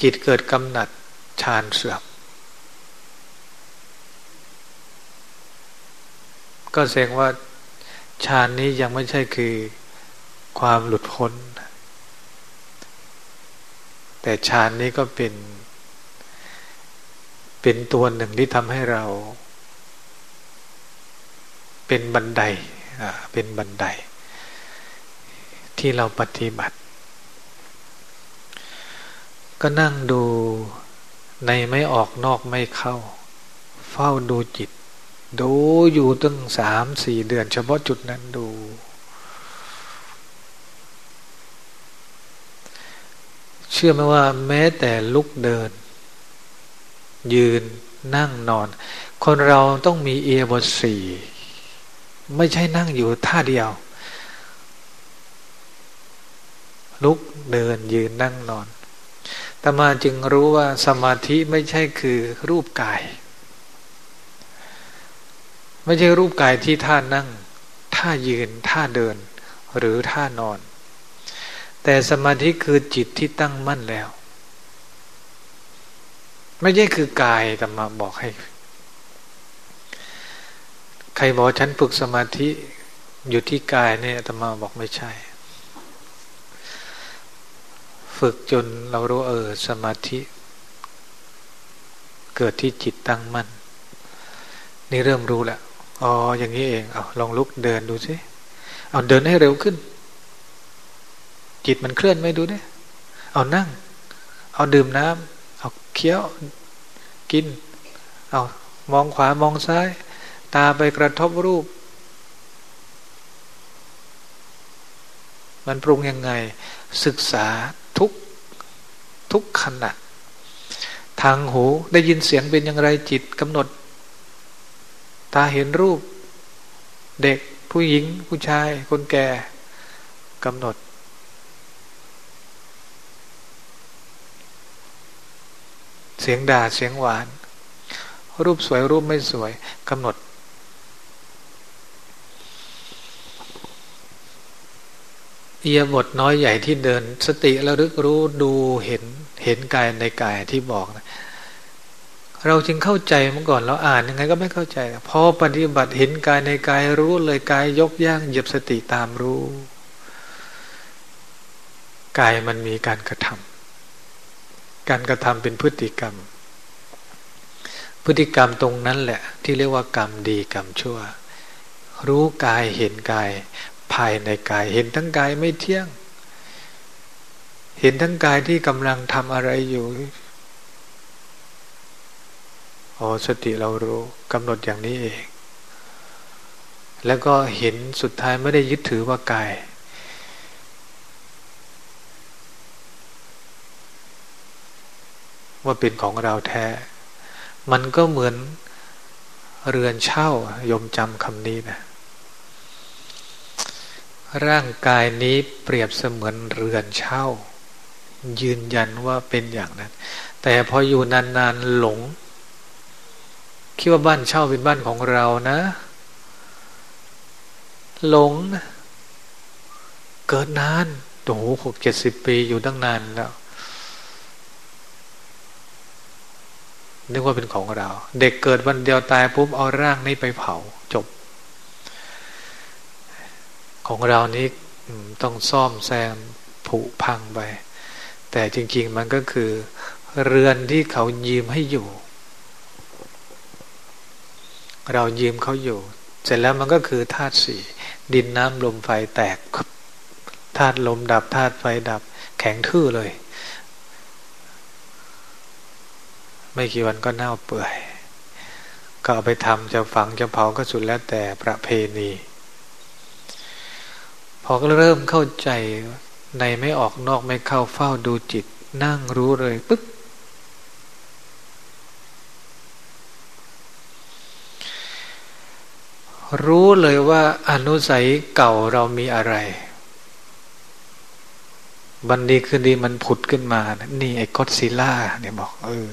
จิตเกิดกำหนัดชานเสื่อมก็แสดงว่าฌานนี้ยังไม่ใช่คือความหลุดพ้น แต่ฌานนี้ก็เป็น เป็นตัวหนึ่งที่ทำให้เรา เป็นบันได เป็นบันได ที่เราปฏิบัติ ก็นั่งดูในไม่ออกนอกไม่เข้า เฝ้าดูจิต ดูอยู่ตั้งสามสี่เดือน เฉพาะจุดนั้นดู เชื่อไหมว่าแม้แต่ลุกเดิน ยืนนั่งนอน คนเราต้องมีเอียบทสี่ไม่ใช่นั่งอยู่ท่าเดียว ลุกเดินยืนนั่งนอนตมาจึงรู้ว่าสมาธิไม่ใช่คือรูปกาย ไม่ใช่รูปกายที่ท่านั่ง ท่ายืนท่าเดิน หรือท่านอน แต่สมาธิคือจิตที่ตั้งมั่นแล้ว ไม่ใช่คือกายตมาบอกให้ ใครบอกฉันฝึกสมาธิอยู่ที่กายเนี่ยตมาบอกไม่ใช่ ฝึกจนเรารู้เออสมาธิ เกิดที่จิตตั้งมั่นนี่เริ่มรู้แล้วอ๋ออย่างนี้เองเอาลองลุกเดินดูสิเอาเดินให้เร็วขึ้น จิตมันเคลื่อนไม่ดูเนี่ยเอานั่ง เอาดื่มน้ำเอาเคี้ยวกิน เอามองขวามองซ้าย ตาไปกระทบรูป มันปรุงยังไง ศึกษา ทุกขณะ ทางหูได้ยินเสียงเป็นอย่างไรจิตกำหนด ตาเห็นรูป เด็กผู้หญิง ผู้ชาย คนแก่กำหนด เสียงด่าเสียงหวาน รูปสวยรูปไม่สวยกำหนดเอียบทน้อยใหญ่ที่เดิน สติระลึกรู้ดูเห็น เห็นกายในกายที่บอกนะเราจึงเข้าใจเมื่อก่อนเราอ่านยังไงก็ไม่เข้าใจพอปฏิบัติเห็นกายในกายรู้เลยกายยกย่างเหยียบสติตามรู้กายมันมีการกระทำการกระทำเป็นพฤติกรรม พฤติกรรมตรงนั้นแหละ ที่เรียกว่ากรรมดีกรรมชั่ว รู้กายเห็นกาย ภายในกายเห็นทั้งกายไม่เที่ยง เห็นทั้งกายที่กำลังทำอะไรอยู่อ๋อสติเรารู้กำหนดอย่างนี้เอง แล้วก็เห็นสุดท้ายไม่ได้ยึดถือว่ากาย ว่าเป็นของเราแท้ มันก็เหมือนเรือนเช่ายมจำคำนี้นะ ร่างกายนี้เปรียบเสมือนเรือนเช่า ยืนยันว่าเป็นอย่างนั้น แต่พออยู่นานๆหลง คิดว่าบ้านเช่าเป็นบ้านของเรานะ หลงนะเกิดนานโอ้โหหกเจ็ดสิบปีอยู่ตั้งนานแล้วนึกว่าเป็นของเรา เด็กเกิดวันเดียวตายปุ๊บเอาร่างนี้ไปเผาจบ ของเรานี้ต้องซ่อมแซมผุพังไป แต่จริง ๆ มันก็คือเรือนที่เขายืมให้อยู่ เรายืมเขาอยู่ เสร็จแล้วมันก็คือธาตุสี่ดินน้ำลมไฟแตกธาตุลมดับธาตุไฟดับ แข็งทื่อเลย ไม่กี่วันก็เน่าเปื่อย ก็เอาไปทำจะฝังจะเผาก็สุดแล้วแต่ประเพณี พอก็เริ่มเข้าใจ ในไม่ออกนอกไม่เข้าเฝ้าดูจิต นั่งรู้เลยปึ๊บรู้เลยว่าอนุสัยเก่าเรามีอะไร บันดีคืนดีมันผุดขึ้นมา นี่ไอ้กอดซิล่าเนี่ยบอกเออ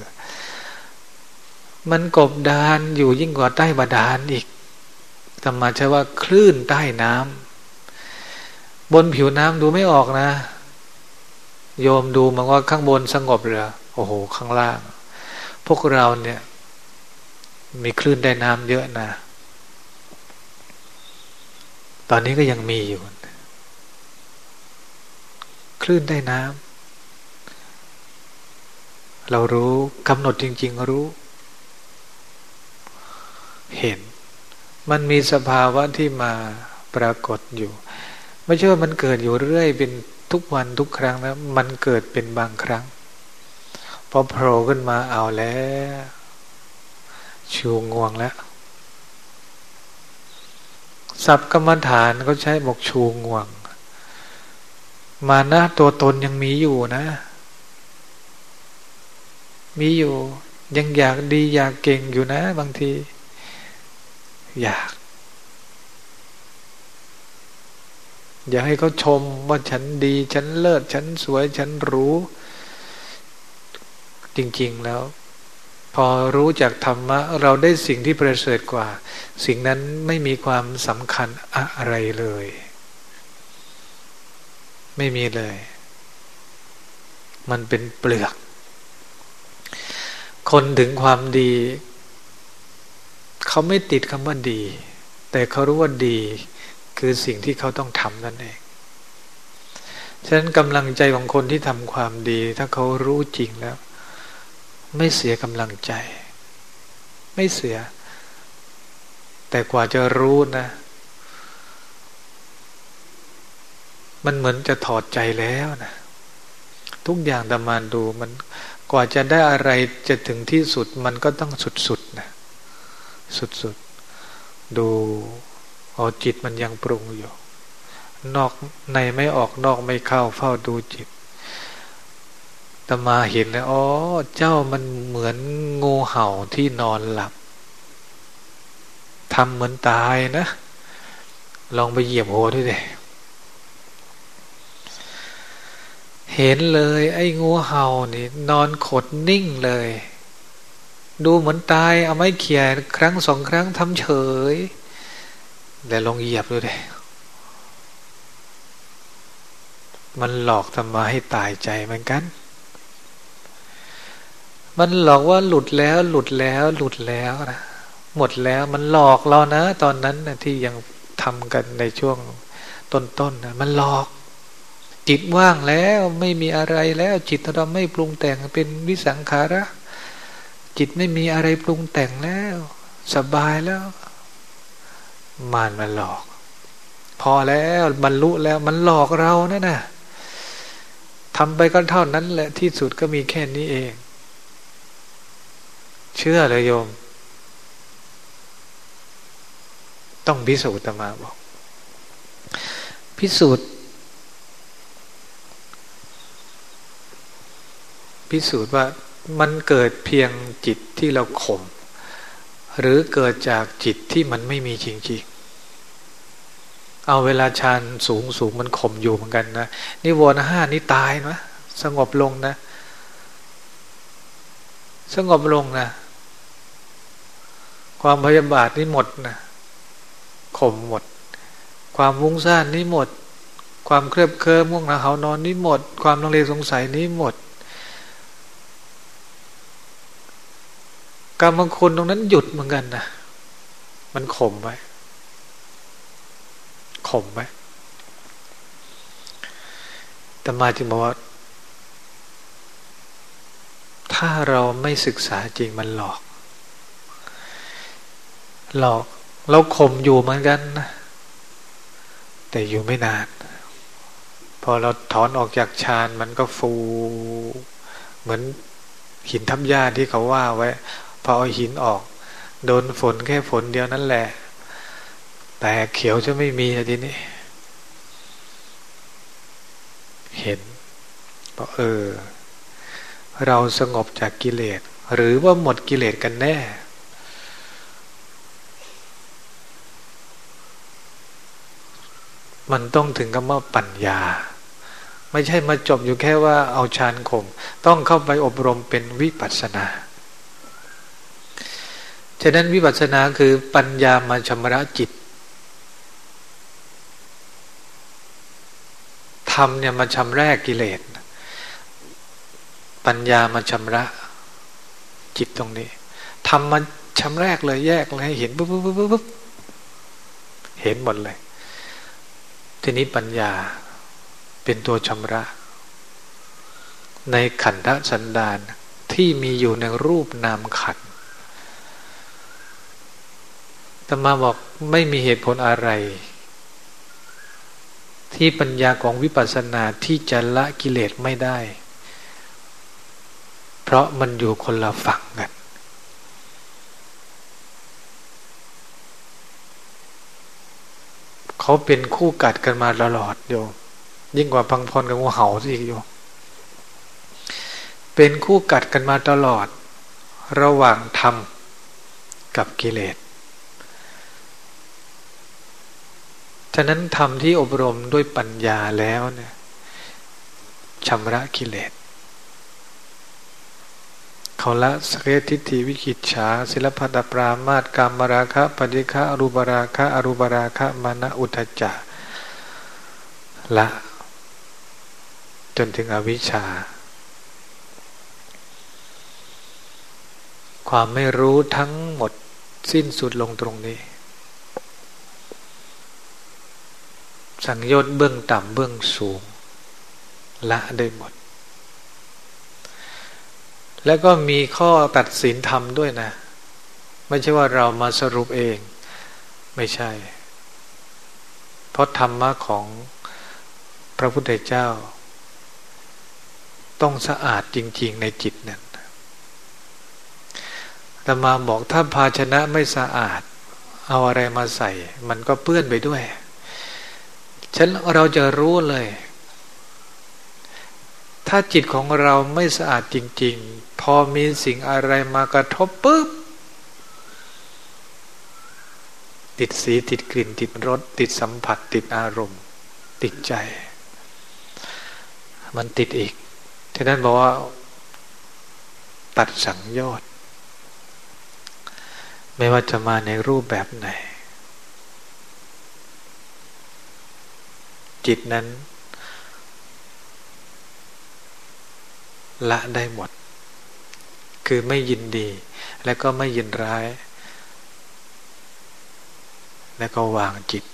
มันกบดานอยู่ยิ่งกว่าใต้บาดาลอีกธรรมาใช่ว่าคลื่นใต้น้ำ บนผิวน้ำดูไม่ออกนะ โยมดูมันว่าข้างบนสงบเรือโอ้โห ข้างล่าง พวกเราเนี่ย มีคลื่นใต้น้ำเยอะนะ ตอนนี้ก็ยังมีอยู่ คลื่นใต้น้ำเรารู้กำหนดจริง ๆ รู้ เห็น มันมีสภาวะที่มาปรากฏอยู่ ไม่ใช่ว่ามันเกิดอยู่เรื่อยเป็นทุกวันทุกครั้งนะมันเกิดเป็นบางครั้งพอโผล่ขึ้นมาเอาแล้วชูงวงแล้วสับกรรมฐานก็ใช้บอกชูงวง มานะตัวตนยังมีอยู่นะ มีอยู่ ยังอยากดีอยากเก่งอยู่นะ บางที อยาก อยากให้เขาชมว่าฉันดี ฉันเลิศ ฉันสวย ฉันรู้ จริง ๆแล้ว พอรู้จากธรรมะ เราได้สิ่งที่ประเสริฐกว่า สิ่งนั้นไม่มีความสำคัญอะไรเลย ไม่มีเลย มันเป็นเปลือก คนถึงความดี เขาไม่ติดคำว่าดี แต่เขารู้ว่าดี คือสิ่งที่เขาต้องทำนั่นเอง ฉะนั้นกำลังใจของคนที่ทำความดี ถ้าเขารู้จริงแล้ว ไม่เสียกำลังใจ ไม่เสีย แต่กว่าจะรู้นะ มันเหมือนจะถอดใจแล้วนะทุกอย่างตามานดูมันกว่าจะได้อะไรจะถึงที่สุดมันก็ต้องสุดๆนะสุดๆ ดู อ๋อจิตมันยังปรุงอยู่ นอกในไม่ออกนอกไม่เข้าเฝ้าดูจิตตมาเห็นแล้วอ๋อเจ้ามันเหมือนงูเห่าที่นอนหลับทำเหมือนตายนะ ลองไปเหยียบหัวด้วยเลยเห็นเลย ไอ้งูเห่านี่ นอนขดนิ่งเลย ดูเหมือนตาย เอาไม้เขี่ยครั้งสองครั้งทำเฉย แต่ลองเหยียบดูเลยมันหลอกทำมาให้ตายใจเหมือนกัน มันหลอกว่าหลุดแล้ว หลุดแล้วหลุดแล้วนะหมดแล้วมันหลอกเรานะ ตอนนั้นนะที่ยังทำกันในช่วงต้นๆนนะมันหลอก จิตว่างแล้วไม่มีอะไรแล้ว จิตเราไม่ปรุงแต่งเป็นวิสังขาระ จิตไม่มีอะไรปรุงแต่งแล้ว สบายแล้ว มานมันหลอก พอแล้วบรรลุแล้วมันหลอกเรานะนะทำไปก็เท่านั้นแหละที่สุดก็มีแค่นี้เอง เชื่อเลยโยม ต้องพิสูจน์ตมาบอก พิสูจน์พิสูจน์ว่ามันเกิดเพียงจิตที่เราข่ม หรือเกิดจากจิตที่มันไม่มีจริงๆ เอาเวลาฌานสูงสูงมันข่มอยู่เหมือนกันนะนิวรณ์ห้านี่ตายนะสงบลงนะ สงบลงนะ ความพยาบาทนี่หมดนะข่มหมด ความวุ้งซ่านนี่หมด ความเครียบเคลิ้มง่วงเหงาเขานอนนี่หมด ความลังเลสงสัยนี่หมด กรรมคุณตรงนั้นหยุดเหมือนกันนะมันข่มไว้ข่มไว้แต่มาจึงบอกว่า ถ้าเราไม่ศึกษาจริงมันหลอก หลอกเราข่มอยู่เหมือนกันนะแต่อยู่ไม่นาน พอเราถอนออกจากฌานมันก็ฟู เหมือนหินทับหญ้าที่เขาว่าไว้ อเอาหินออก โดนฝนแค่ฝนเดียวนั่นแหละ แต่เขียวจะไม่มีทีนี้ เห็นพอเออ เราสงบจากกิเลส หรือว่าหมดกิเลสกันแน่มันต้องถึงกับว่าปัญญา ไม่ใช่มาจบอยู่แค่ว่าเอาฌานข่มต้องเข้าไปอบรมเป็นวิปัสสนา ฉะนั้นวิปัสสนาคือปัญญามาชำระจิตธรรมเนี่ยมาชำระกิเลส ปัญญามาชำระจิตตรงนี้ทำมันชำแรกเลยแยกเลยให้เห็นปุ๊บปุ๊บปุ๊บปุ๊บเห็นหมดเลย ทีนี้ปัญญาเป็นตัวชำระ ในขันธสันดานที่มีอยู่ในรูปนามขัน ตมาบอกไม่มีเหตุผลอะไร ที่ปัญญาของวิปัสสนาที่จะละกิเลสไม่ได้ เพราะมันอยู่คนละฝั่งกันเขาเป็นคู่กัดกันมาตลอดโยมยิ่งกว่าพังพรกับงูเห่าสิโยมเป็นคู่กัดกันมาตลอด ระหว่างธรรมกับกิเลส ฉะนั้นธรรมที่อบรมด้วยปัญญาแล้วเนี่ยชำระกิเลสเขาละสเกทิฏฐิวิกิจฉาศิลปตปรามาตกรรมราคะปฏิฆะอรูปราคะอรูปราคะมานะอุทจจะละ จนถึงอวิชชา ความไม่รู้ทั้งหมดสิ้นสุดลงตรงนี้ สังโยชน์เบื้องต่ำเบื้องสูง ละได้หมด แล้วก็มีข้อตัดสินธรรมด้วยนะ ไม่ใช่ว่าเรามาสรุปเอง ไม่ใช่ เพราะธรรมะของพระพุทธเจ้า ต้องสะอาดจริง ๆ ในจิตนั้นแต่มาบอกถ้าภาชนะไม่สะอาด เอาอะไรมาใส่ มันก็เปื้อนไปด้วย ฉันเราจะรู้เลย ถ้าจิตของเราไม่สะอาดจริง ๆ พอมีสิ่งอะไรมากระทบปุ๊บ ติดสีติดกลิ่นติดรสติดสัมผัสติดอารมณ์ ติดใจ มันติดอีกฉะนั้นบอกว่า ตัดสังโยชน์ไม่ว่าจะมาในรูปแบบไหน จิตนั้น ละได้หมด คือไม่ยินดี และก็ไม่ยินร้าย และก็วางจิต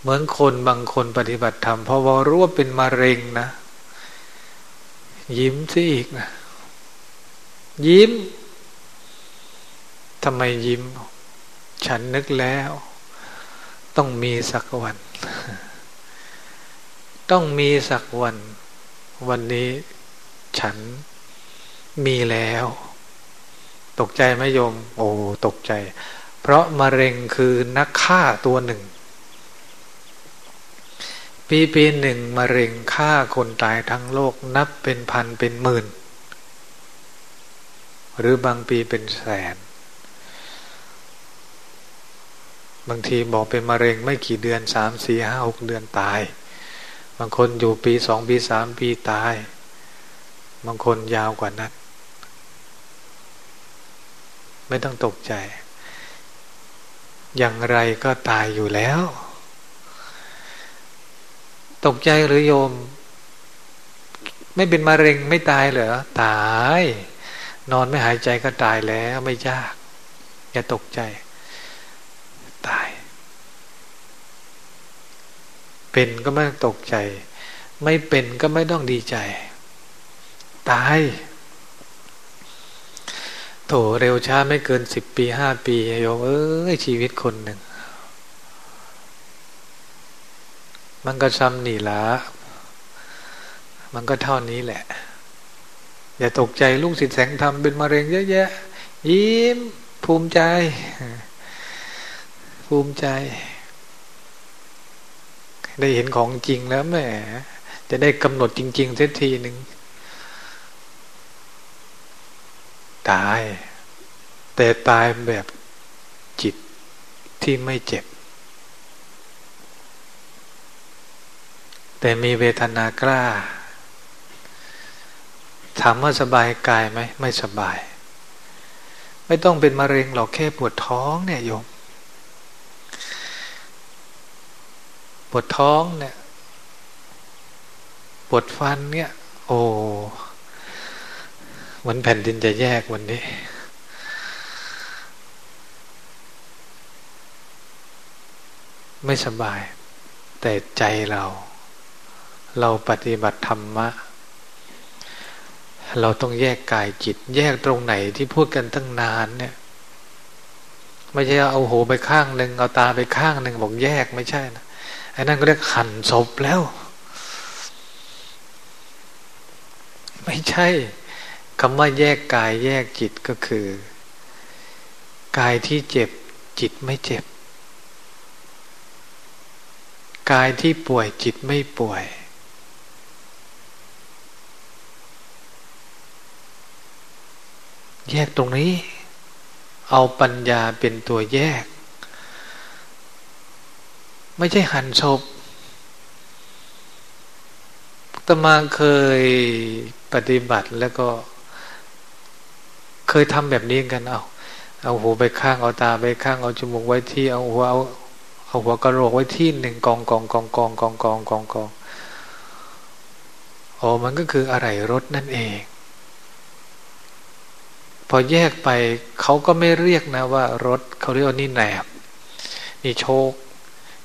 เหมือนคนบางคนปฏิบัติธรรมพอว่ารู้ว่าเป็นมะเร็งนะ ยิ้มซิอีกนะ ยิ้มทำไมยิ้ม ฉันนึกแล้ว ต้องมีสักวัน ต้องมีสักวัน วันนี้ฉันมีแล้ว ตกใจไหมโยม โอ้ตกใจ เพราะมะเร็งคือนักฆ่าตัวหนึ่ง ปีปีหนึ่งมะเร็งฆ่าคนตายทั้งโลกนับเป็นพันเป็นหมื่น หรือบางปีเป็นแสน บางทีบอกเป็นมะเร็งไม่กี่เดือนสามสี่ห้าหกเดือนตาย บางคนอยู่ปีสองปีสามปีตาย บางคนยาวกว่านั้นไม่ต้องตกใจ อย่างไรก็ตายอยู่แล้ว ตกใจหรือโยม ไม่เป็นมะเร็งไม่ตายเหรอตาย นอนไม่หายใจก็ตายแล้วไม่ยาก อย่าตกใจ ตาย เป็นก็ไม่ต้องตกใจ ไม่เป็นก็ไม่ต้องดีใจ ตาย โถเร็วช้าไม่เกินสิบปีห้าปีโยมเอ้ยชีวิตคนหนึ่ง มันก็ซ้ำหนีละมันก็เท่านี้แหละ อย่าตกใจลูกศิษย์แสงธรรมเป็นมะเร็งเยอะแยะยิ้มภูมิใจ ภูมิใจ ได้เห็นของจริงแล้วแม่จะได้กำหนดจริงๆเสียทีหนึ่งตาย แต่ตายแบบจิตที่ไม่เจ็บ แต่มีเวทนากล้าถามว่าสบายกายไหมไม่สบาย ไม่ต้องเป็นมะเร็งหรอกแค่ปวดท้องเนี่ยโยม ปวดท้องเนี่ย ปวดฟันเนี่ย โอ้วันแผ่นดินจะแยกวันนี้ ไม่สบาย แต่ใจเรา เราปฏิบัติธรรมะ เราต้องแยกกายจิต แยกตรงไหนที่พูดกันตั้งนานเนี่ยไม่ใช่เอาหูไปข้างหนึ่งเอาตาไปข้างหนึ่งบอกแยกไม่ใช่นะ อ้นั่นก็เรียกขันศพแล้ว ไม่ใช่คำว่าแยกกายแยกจิตก็คือ กายที่เจ็บจิตไม่เจ็บ กายที่ป่วยจิตไม่ป่วย แยกตรงนี้ เอาปัญญาเป็นตัวแยก ไม่ใช่หันศพตมาเคยปฏิบัติแล้วก็ เคยทำแบบนี้กันเอาเอาหูไปข้างเอาตาไปข้างเอาจมูกไว้ที่เอาหัวเอาเอาหัวกระโหลกไว้ที่หนึ่งกองกองกองกองกองกองกองกองอ๋อมันก็คืออะไรรถนั่นเอง พอแยกไปเขาก็ไม่เรียกนะว่ารถเขาเรียกว่านี่แหนบนี่โชค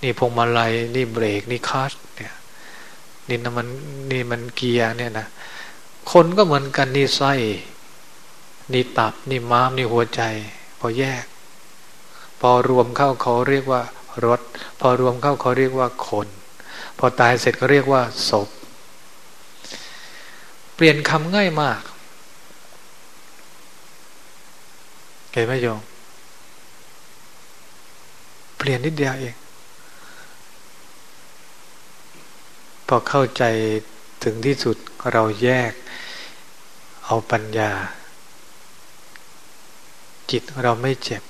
นี่พวงมาลัยนี่เบรกนี่คลัชเนี่ยนี่นะมันนี่มันเกียร์เนี่ยนะคนก็เหมือนกันนี่ไส้นี่ตับนี่ม้ามนี่หัวใจ พอแยก พอรวมเข้าเขาเรียกว่ารถ พอรวมเข้าเขาเรียกว่าคน พอตายเสร็จก็เรียกว่าศพ เปลี่ยนคำง่ายมากเห็นไหมโยมเปลี่ยนนิดเดียวเอง พอเข้าใจถึงที่สุดเราแยกเอาปัญญา จิตเราไม่เจ็บ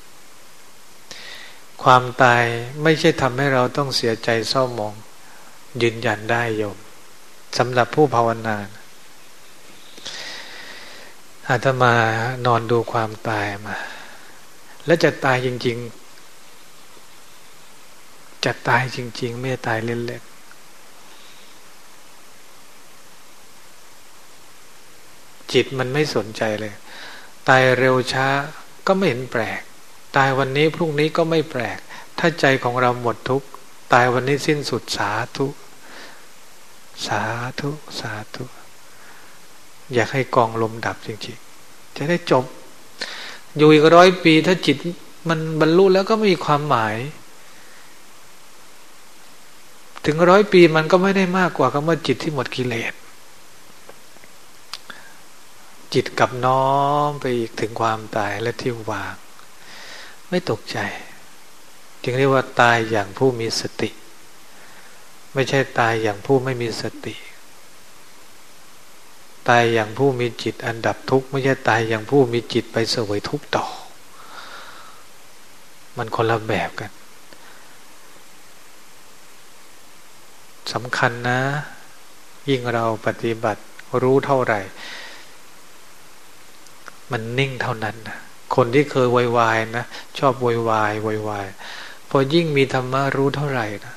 ความตายไม่ใช่ทำให้เราต้องเสียใจเศร้าหมอง ยืนยันได้โยมสำหรับผู้ภาวนาอาตมานอนดูความตายมา แล้วจะตายจริง ๆ จะตายจริง ๆ ไม่ตายเล่น จิตมันไม่สนใจเลย ตายเร็วช้าก็ไม่เห็นแปลก ตายวันนี้พรุ่งนี้ก็ไม่แปลก ถ้าใจของเราหมดทุกตายวันนี้สิ้นสุดสาธุ สาธุสาธุ อยากให้กองลมดับจริงๆ จะได้จบ อยู่อีกร้อยปีถ้าจิตมันบรรลุแล้วก็ไม่มีความหมาย ถึงร้อยปีมันก็ไม่ได้มากกว่าคำว่าจิตที่หมดกิเลส จิตกับน้อมไปอีกถึงความตายและที่วาง ไม่ตกใจ จึงเรียกว่าตายอย่างผู้มีสติ ไม่ใช่ตายอย่างผู้ไม่มีสติ ตายอย่างผู้มีจิตอันดับทุกข์ไม่ใช่ตายอย่างผู้มีจิตไปเสวยทุกข์ต่อ มันคนละแบบกันสำคัญนะ ยิ่งเราปฏิบัติรู้เท่าไหร่ มันนิ่งเท่านั้นนะคนที่เคยวายวายนะชอบวายวายวายวายพอยิ่งมีธรรมะรู้เท่าไหร่นะ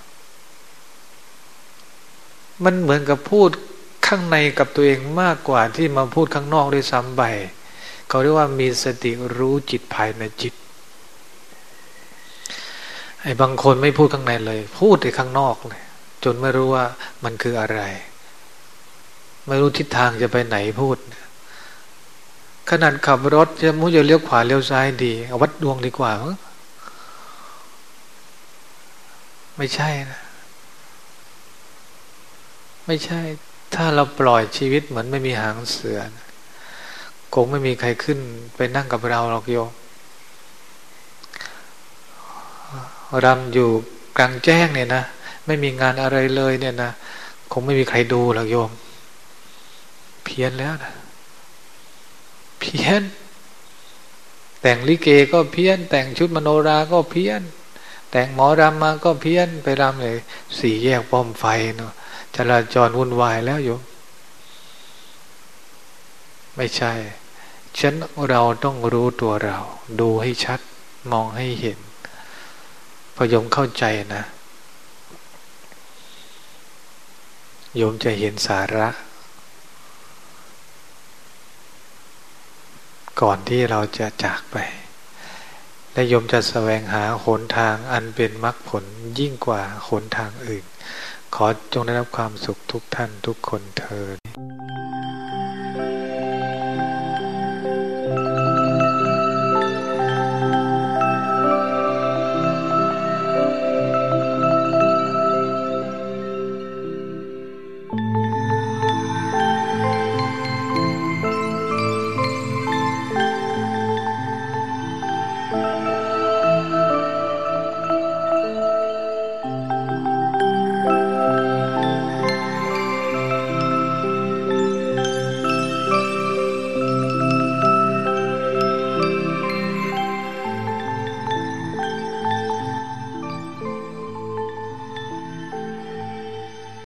มันเหมือนกับพูดข้างในกับตัวเองมากกว่าที่มาพูดข้างนอกด้วยซ้ำไปเขาเรียกว่ามีสติรู้จิตภายในจิตไอ้บางคนไม่พูดข้างในเลย พูดแต่ข้างนอกเลยจนไม่รู้ว่ามันคืออะไร ไม่รู้ทิศทางจะไปไหนพูด ขนาดขับรถจะมุจะเลี้ยวขวาเลี้ยวซ้ายดี เอาวัดดวงดีกว่า ไม่ใช่นะไม่ใช่ ถ้าเราปล่อยชีวิตเหมือนไม่มีหางเสือคงไม่มีใครขึ้นไปนั่งกับเราหรอกโยมรำอยู่กลางแจ้งเนี่ยนะไม่มีงานอะไรเลยเนี่ยนะคงไม่มีใครดูหรอกโยม เพี้ยนแล้วนะ เพี้ยน แต่งลิเกก็เพี้ยน แต่งชุดมโนราก็เพี้ยน แต่งหมอรำมาก็เพี้ยนไปรำเลยสี่แยกป้อมไฟเนาะจราจรวุ่นวายแล้วโยมไม่ใช่ฉันเราต้องรู้ตัวเรา ดูให้ชัดมองให้เห็น พยมเข้าใจนะ โยมจะเห็นสาระ ก่อนที่เราจะจากไป และยมจะสแสวงหาหนทางอันเป็นมรรคผลยิ่งกว่าหนทางอื่น ขอจงได้รับความสุขทุกท่านทุกคนเธอ